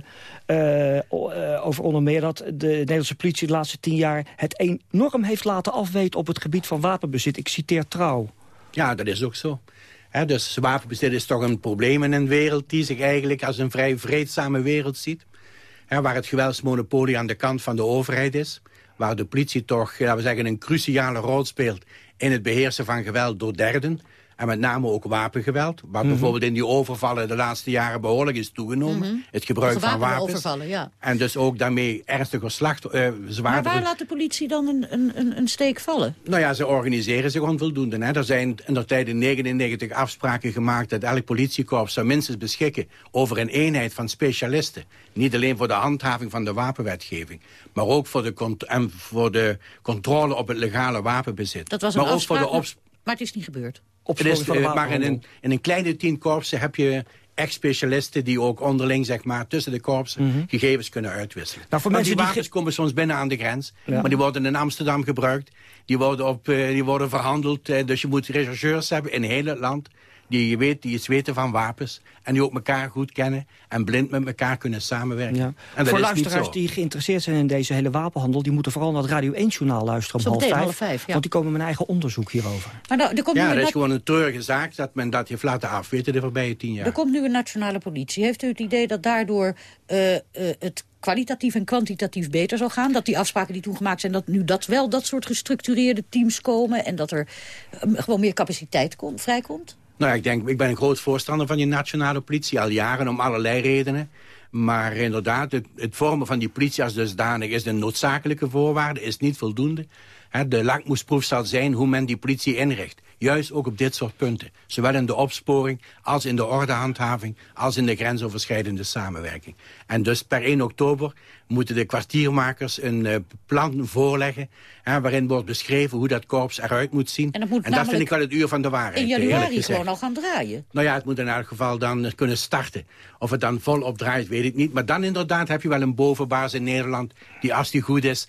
Speaker 27: eh, eh, over onder meer dat de Nederlandse politie de laatste tien jaar het enorm heeft laten afweten op het gebied van wapenbezit. Ik citeer trouw.
Speaker 33: Ja, dat is ook zo. Dus wapenbezit is toch een probleem in een wereld... die zich eigenlijk als een vrij vreedzame wereld ziet. Waar het geweldsmonopolie aan de kant van de overheid is. Waar de politie toch, laten we zeggen, een cruciale rol speelt... in het beheersen van geweld door derden. En met name ook wapengeweld. Wat
Speaker 29: Mhm.
Speaker 33: bijvoorbeeld in die overvallen de laatste jaren behoorlijk is toegenomen.
Speaker 29: Mhm.
Speaker 33: Het gebruik van wapens.
Speaker 29: overvallen, ja.
Speaker 33: En dus ook daarmee ernstige slacht, eh
Speaker 29: Maar waar laat de politie dan een, een, een, steek vallen?
Speaker 33: nou ja, ze organiseren zich onvoldoende. Hè. Er zijn in de tijd in 99 afspraken gemaakt... dat elk politiekorps zou minstens beschikken over een eenheid van specialisten. Niet alleen voor de handhaving van de wapenwetgeving... maar ook voor de, cont- en voor de controle op het legale wapenbezit.
Speaker 29: Dat was een
Speaker 33: maar ook
Speaker 29: afspraak,
Speaker 33: voor de ops
Speaker 29: maar het is niet gebeurd.
Speaker 33: Is, eh, maar in een, in een kleine tien korpsen heb je ex-specialisten... die ook onderling, zeg maar, tussen de korpsen gegevens kunnen uitwisselen.
Speaker 27: Nou, voor
Speaker 33: Want
Speaker 27: mensen
Speaker 33: die
Speaker 27: die
Speaker 33: wapens komen soms binnen aan de grens.
Speaker 27: Ja.
Speaker 33: Maar die worden in Amsterdam gebruikt. Die worden, op, eh, die worden verhandeld. eh, dus je moet rechercheurs hebben in heel het land... die, je weet, die iets weten van wapens. En die ook elkaar goed kennen. En blind met elkaar kunnen samenwerken.
Speaker 27: Ja.
Speaker 33: En dat
Speaker 27: Voor
Speaker 33: is niet
Speaker 27: luisteraars
Speaker 33: zo.
Speaker 27: die geïnteresseerd zijn in deze hele wapenhandel... die moeten vooral naar het Radio 1-journaal luisteren om half vijf.
Speaker 29: half vijf, ja.
Speaker 27: Want die komen met een eigen onderzoek hierover.
Speaker 29: Maar nou, er komt,
Speaker 33: Ja,
Speaker 29: nu
Speaker 33: dat
Speaker 29: een
Speaker 33: is gewoon een treurige zaak... dat men dat heeft laten afweten de voorbije tien jaar.
Speaker 29: er komt nu een nationale politie. Heeft u het idee dat daardoor eh, eh, het kwalitatief en kwantitatief beter zal gaan? Dat die afspraken die toen gemaakt zijn, dat nu dat wel dat soort gestructureerde teams komen... en dat er eh, gewoon meer capaciteit komt, vrijkomt?
Speaker 33: Nou ik denk, ik ben een groot voorstander van die nationale politie al jaren om allerlei redenen. Maar inderdaad, het, vormen van die politie als dusdanig is een noodzakelijke voorwaarde, is niet voldoende. De lakmoesproef zal zijn hoe men die politie inricht. Juist ook op dit soort punten. Zowel in de opsporing, als in de ordehandhaving... als in de grensoverschrijdende samenwerking. En dus per 1 oktober moeten de kwartiermakers een eh, plan voorleggen... Hè, waarin wordt beschreven hoe dat korps eruit moet zien.
Speaker 29: En dat moet
Speaker 33: vind ik wel het uur van de waarheid,
Speaker 29: In januari gewoon al gaan draaien.
Speaker 33: Nou ja, het moet in elk geval dan kunnen starten. Of het dan volop draait, weet ik niet. Maar dan inderdaad heb je wel een bovenbaas in Nederland... die als die goed is,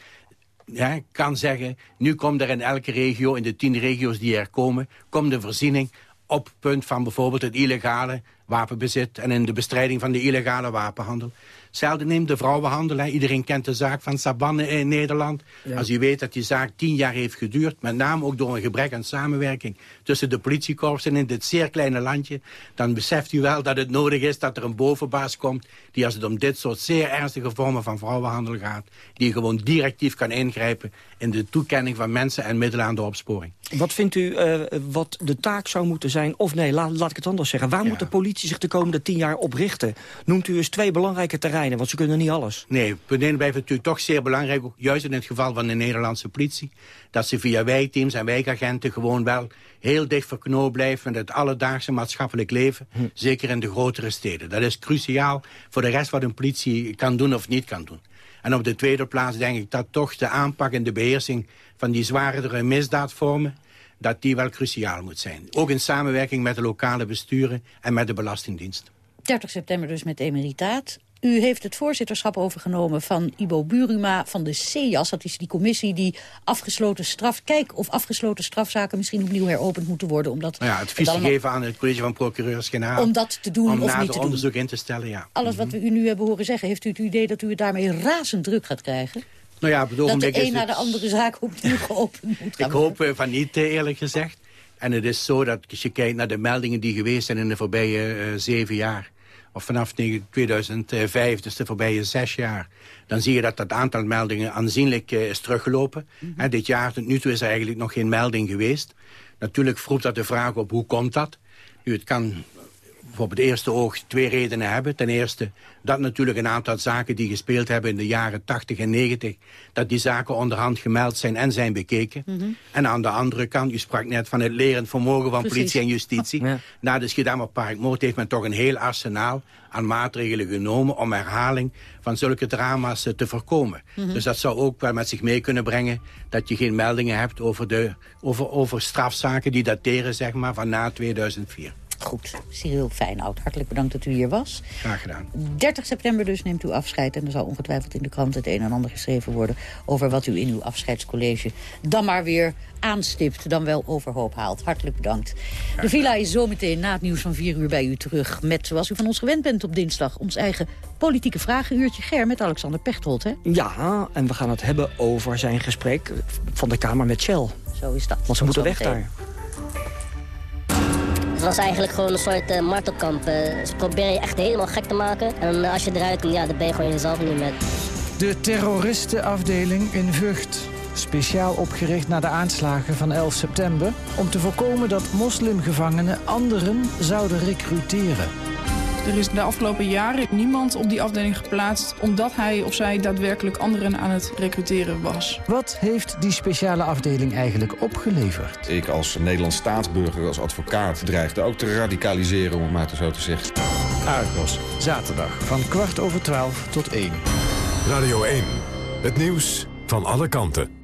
Speaker 33: ja, kan zeggen... nu komt er in elke regio, in de tien regio's die er komen... komt de voorziening op punt van bijvoorbeeld het illegale wapenbezit... en in de bestrijding van de illegale wapenhandel. Hetzelfde neemt de vrouwenhandel. Iedereen kent de zaak van Sabanne in Nederland.
Speaker 27: Ja.
Speaker 33: Als u weet dat die zaak tien jaar heeft geduurd... met name ook door een gebrek aan samenwerking... tussen de politiekorpsen in dit zeer kleine landje... dan beseft u wel dat het nodig is dat er een bovenbaas komt... die als het om dit soort zeer ernstige vormen van vrouwenhandel gaat... die gewoon directief kan ingrijpen... in de toekenning van mensen en middelen aan de opsporing.
Speaker 27: Wat vindt u eh, wat de taak zou moeten zijn? Of nee, laat, laat ik het anders zeggen. Waar moet de politie zich de komende tien jaar op richten? Noemt u eens twee belangrijke terreinen, want ze kunnen niet alles.
Speaker 33: Nee, punt 1 blijft natuurlijk toch zeer belangrijk, ook juist in het geval van de Nederlandse politie, dat ze via wijkteams en wijkagenten gewoon wel heel dicht verknoopt blijven met het alledaagse maatschappelijk leven, zeker in de grotere steden. Dat is cruciaal voor de rest wat een politie kan doen of niet kan doen. En op de tweede plaats denk ik dat toch de aanpak en de beheersing van die zwaardere misdaadvormen, dat die wel cruciaal moet zijn. Ook in samenwerking met de lokale besturen en met de Belastingdienst.
Speaker 29: 30 september dus met emeritaat. U heeft het voorzitterschap overgenomen van Ibo Buruma van de CEAS. Dat is die commissie die afgesloten straf... Kijk of afgesloten strafzaken misschien opnieuw heropend moeten worden. Omdat
Speaker 33: Nou ja, advies te geven aan het college van procureurs-generaal.
Speaker 29: Om dat te doen
Speaker 33: om
Speaker 29: of niet te doen.
Speaker 33: onderzoek in te stellen, ja.
Speaker 29: Alles wat we u nu hebben horen zeggen... heeft u het idee dat u het daarmee razend druk gaat krijgen?
Speaker 33: Nou ja, het
Speaker 29: Dat de een na
Speaker 33: het-
Speaker 29: de andere zaak opnieuw geopend moet gaan
Speaker 33: Ik hoop eh, van niet, eh, eerlijk gezegd. En het is zo dat als je kijkt naar de meldingen die geweest zijn in de voorbije eh, zeven jaar... of vanaf 2005, dus de voorbije zes jaar... dan zie je dat dat aantal meldingen aanzienlijk eh, is teruggelopen. Hè, dit jaar tot nu toe is er eigenlijk nog geen melding geweest. Natuurlijk vroeg dat de vraag op hoe komt dat. Nu, het kan op het eerste oog twee redenen hebben. Ten eerste dat natuurlijk een aantal zaken die gespeeld hebben in de jaren 80 en 90... dat die zaken onderhand gemeld zijn en zijn bekeken. En aan de andere kant, u sprak net van het lerend vermogen van
Speaker 29: Precies.
Speaker 33: politie en justitie. Na de Schiedammer-Parkmoord heeft men toch een heel arsenaal aan maatregelen genomen... om herhaling van zulke drama's eh, te voorkomen.
Speaker 29: Mhm.
Speaker 33: Dus dat zou ook wel met zich mee kunnen brengen... dat je geen meldingen hebt over, de, over, over strafzaken die dateren zeg maar, van na 2004.
Speaker 29: Goed, Cyril Feyenoud, hartelijk bedankt dat u hier was.
Speaker 33: Graag gedaan.
Speaker 29: 30 september dus neemt u afscheid. En er zal ongetwijfeld in de krant het een en ander geschreven worden... over wat u in uw afscheidscollege dan maar weer aanstipt... dan wel overhoop haalt. Hartelijk bedankt. De villa is zometeen na het nieuws van 4 uur bij u terug... met, zoals u van ons gewend bent op dinsdag... ons eigen politieke vragenuurtje Ger met Alexander Pechtold, hè?
Speaker 27: Ja, en we gaan het hebben over zijn gesprek van de Kamer met Shell.
Speaker 29: Zo is dat.
Speaker 27: Want ze moeten weg daar.
Speaker 34: Het was eigenlijk gewoon een soort eh, martelkamp. Eh, ze proberen je echt helemaal gek te maken. En eh, als je eruit komt, ja, dan ben je gewoon jezelf niet meer.
Speaker 35: De terroristenafdeling in Vught. Speciaal opgericht na de aanslagen van 11 september... om te voorkomen dat moslimgevangenen anderen zouden recruteren.
Speaker 36: Er is de afgelopen jaren niemand op die afdeling geplaatst... omdat hij of zij daadwerkelijk anderen aan het recruteren was.
Speaker 35: Wat heeft die speciale afdeling eigenlijk opgeleverd?
Speaker 37: Ik als Nederlands staatsburger, als advocaat, dreigde ook te radicaliseren, om het maar zo te zeggen.
Speaker 35: Argos, zaterdag van kwart over twaalf tot één.
Speaker 1: Radio 1, het nieuws van alle kanten.